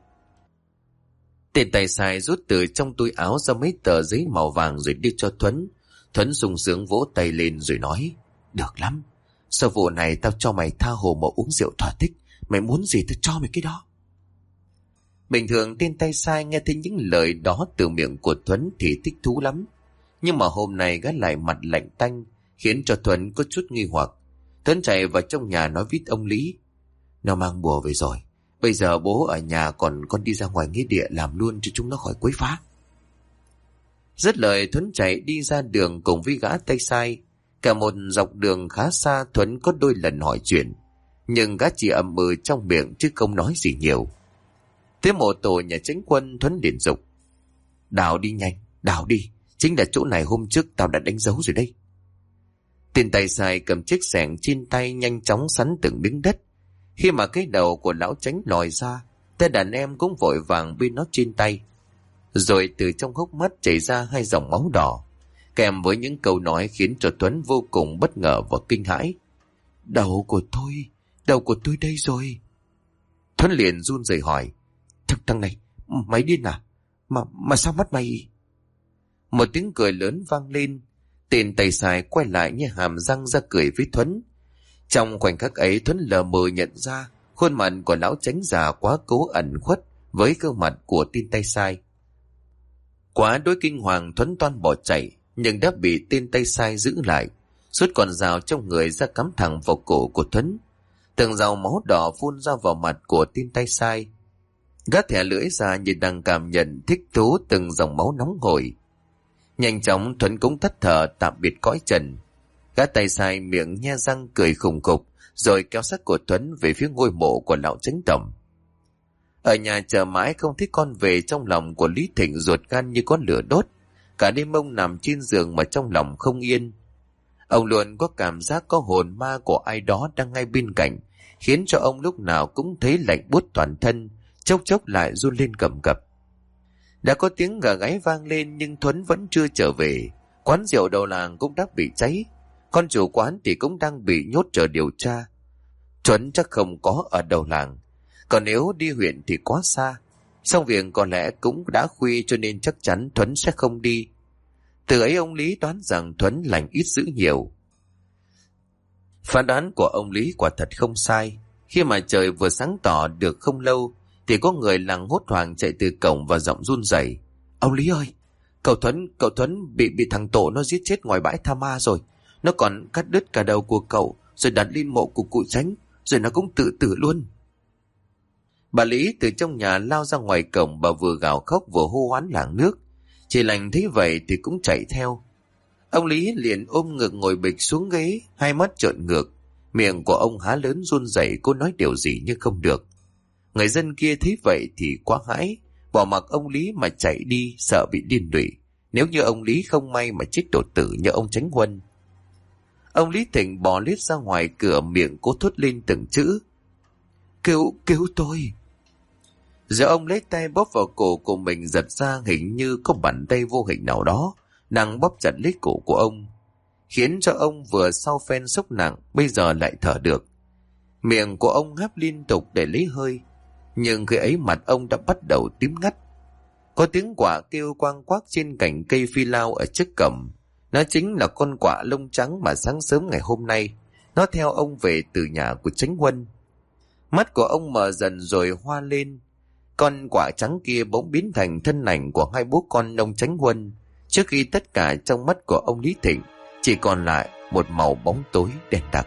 Tên tay sai rút từ trong túi áo ra mấy tờ giấy màu vàng rồi đưa cho Thuấn. Thuấn sung sướng vỗ tay lên rồi nói, được lắm. Sau vụ này tao cho mày tha hồ mà uống rượu thỏa thích. Mày muốn gì tao cho mày cái đó. Bình thường tên tay sai nghe thấy những lời đó từ miệng của Thuấn thì thích thú lắm. Nhưng mà hôm nay gã lại mặt lạnh tanh, khiến cho Thuấn có chút nghi hoặc. Thuấn chạy vào trong nhà nói với ông Lý. Nó mang bùa về rồi. Bây giờ bố ở nhà còn con đi ra ngoài nghĩa địa làm luôn cho chúng nó khỏi quấy phá. Rất lời Thuấn chạy đi ra đường cùng với gã tay sai. Cả một dọc đường khá xa Thuấn có đôi lần hỏi chuyện. Nhưng gã chỉ ậm ừ trong miệng chứ không nói gì nhiều. Thế mộ tổ nhà tránh quân Thuấn điện dục. Đào đi nhanh, đào đi. Chính là chỗ này hôm trước tao đã đánh dấu rồi đây. Tiền tay xài cầm chiếc sẻng trên tay nhanh chóng sắn từng miếng đất. Khi mà cái đầu của lão tránh lòi ra, tên đàn em cũng vội vàng bên nó trên tay. Rồi từ trong hốc mắt chảy ra hai dòng máu đỏ, kèm với những câu nói khiến cho Tuấn vô cùng bất ngờ và kinh hãi. Đầu của tôi, đầu của tôi đây rồi. Tuấn liền run rẩy hỏi, thằng thằng này, mày điên à? Mà, mà sao mắt mày... Một tiếng cười lớn vang lên, tên tay xài quay lại như hàm răng ra cười với Thuấn. Trong khoảnh khắc ấy Thuấn lờ mờ nhận ra khuôn mặt của lão tránh già quá cố ẩn khuất với gương mặt của tin tay sai. Quá đối kinh hoàng Thuấn toan bỏ chạy nhưng đã bị tên tay sai giữ lại. Suốt con dao trong người ra cắm thẳng vào cổ của Thuấn. Từng dòng máu đỏ phun ra vào mặt của tin tay sai. Gác thẻ lưỡi ra như đang cảm nhận thích thú từng dòng máu nóng hổi. Nhanh chóng Thuấn cũng thất thở tạm biệt cõi trần. Gã tay sai miệng nhe răng cười khùng khục, rồi kéo xác của Tuấn về phía ngôi mộ của lão chánh tổng. Ở nhà chờ mãi không thấy con về trong lòng của Lý Thịnh ruột gan như con lửa đốt. Cả đêm ông nằm trên giường mà trong lòng không yên. Ông luôn có cảm giác có hồn ma của ai đó đang ngay bên cạnh, khiến cho ông lúc nào cũng thấy lạnh buốt toàn thân, chốc chốc lại run lên cầm cập. Đã có tiếng gà gáy vang lên nhưng Thuấn vẫn chưa trở về. Quán rượu đầu làng cũng đã bị cháy. Con chủ quán thì cũng đang bị nhốt chờ điều tra. Thuấn chắc không có ở đầu làng. Còn nếu đi huyện thì quá xa. Xong việc có lẽ cũng đã khuya cho nên chắc chắn Thuấn sẽ không đi. Từ ấy ông Lý đoán rằng Thuấn lành ít dữ nhiều. Phán đoán của ông Lý quả thật không sai. Khi mà trời vừa sáng tỏ được không lâu thì có người làng hốt hoảng chạy từ cổng và giọng run rẩy ông lý ơi cậu thuấn cậu thuấn bị bị thằng tổ nó giết chết ngoài bãi tha ma rồi nó còn cắt đứt cả đầu của cậu rồi đặt lên mộ của cụ tránh rồi nó cũng tự tử luôn bà lý từ trong nhà lao ra ngoài cổng bà vừa gào khóc vừa hô hoán làng nước Chị lành thấy vậy thì cũng chạy theo. Ông Lý liền ôm ngực ngồi bịch xuống ghế, hai mắt trợn ngược. Miệng của ông há lớn run rẩy cố nói điều gì nhưng không được. Người dân kia thấy vậy thì quá hãi, bỏ mặc ông Lý mà chạy đi sợ bị điên đuổi. Nếu như ông Lý không may mà chết đột tử như ông Tránh Huân. Ông Lý Thịnh bỏ lết ra ngoài cửa miệng cố thốt lên từng chữ. cứu cứu tôi. Giờ ông lấy tay bóp vào cổ của mình giật ra hình như có bàn tay vô hình nào đó, nàng bóp chặt lấy cổ của ông. Khiến cho ông vừa sau phen sốc nặng, bây giờ lại thở được. Miệng của ông hấp liên tục để lấy hơi, nhưng khi ấy mặt ông đã bắt đầu tím ngắt. Có tiếng quả kêu quang quác trên cành cây phi lao ở trước cầm. Nó chính là con quả lông trắng mà sáng sớm ngày hôm nay, nó theo ông về từ nhà của Tránh Huân. Mắt của ông mở dần rồi hoa lên, con quả trắng kia bỗng biến thành thân ảnh của hai bố con nông Tránh Huân, trước khi tất cả trong mắt của ông Lý Thịnh chỉ còn lại một màu bóng tối đen đặc.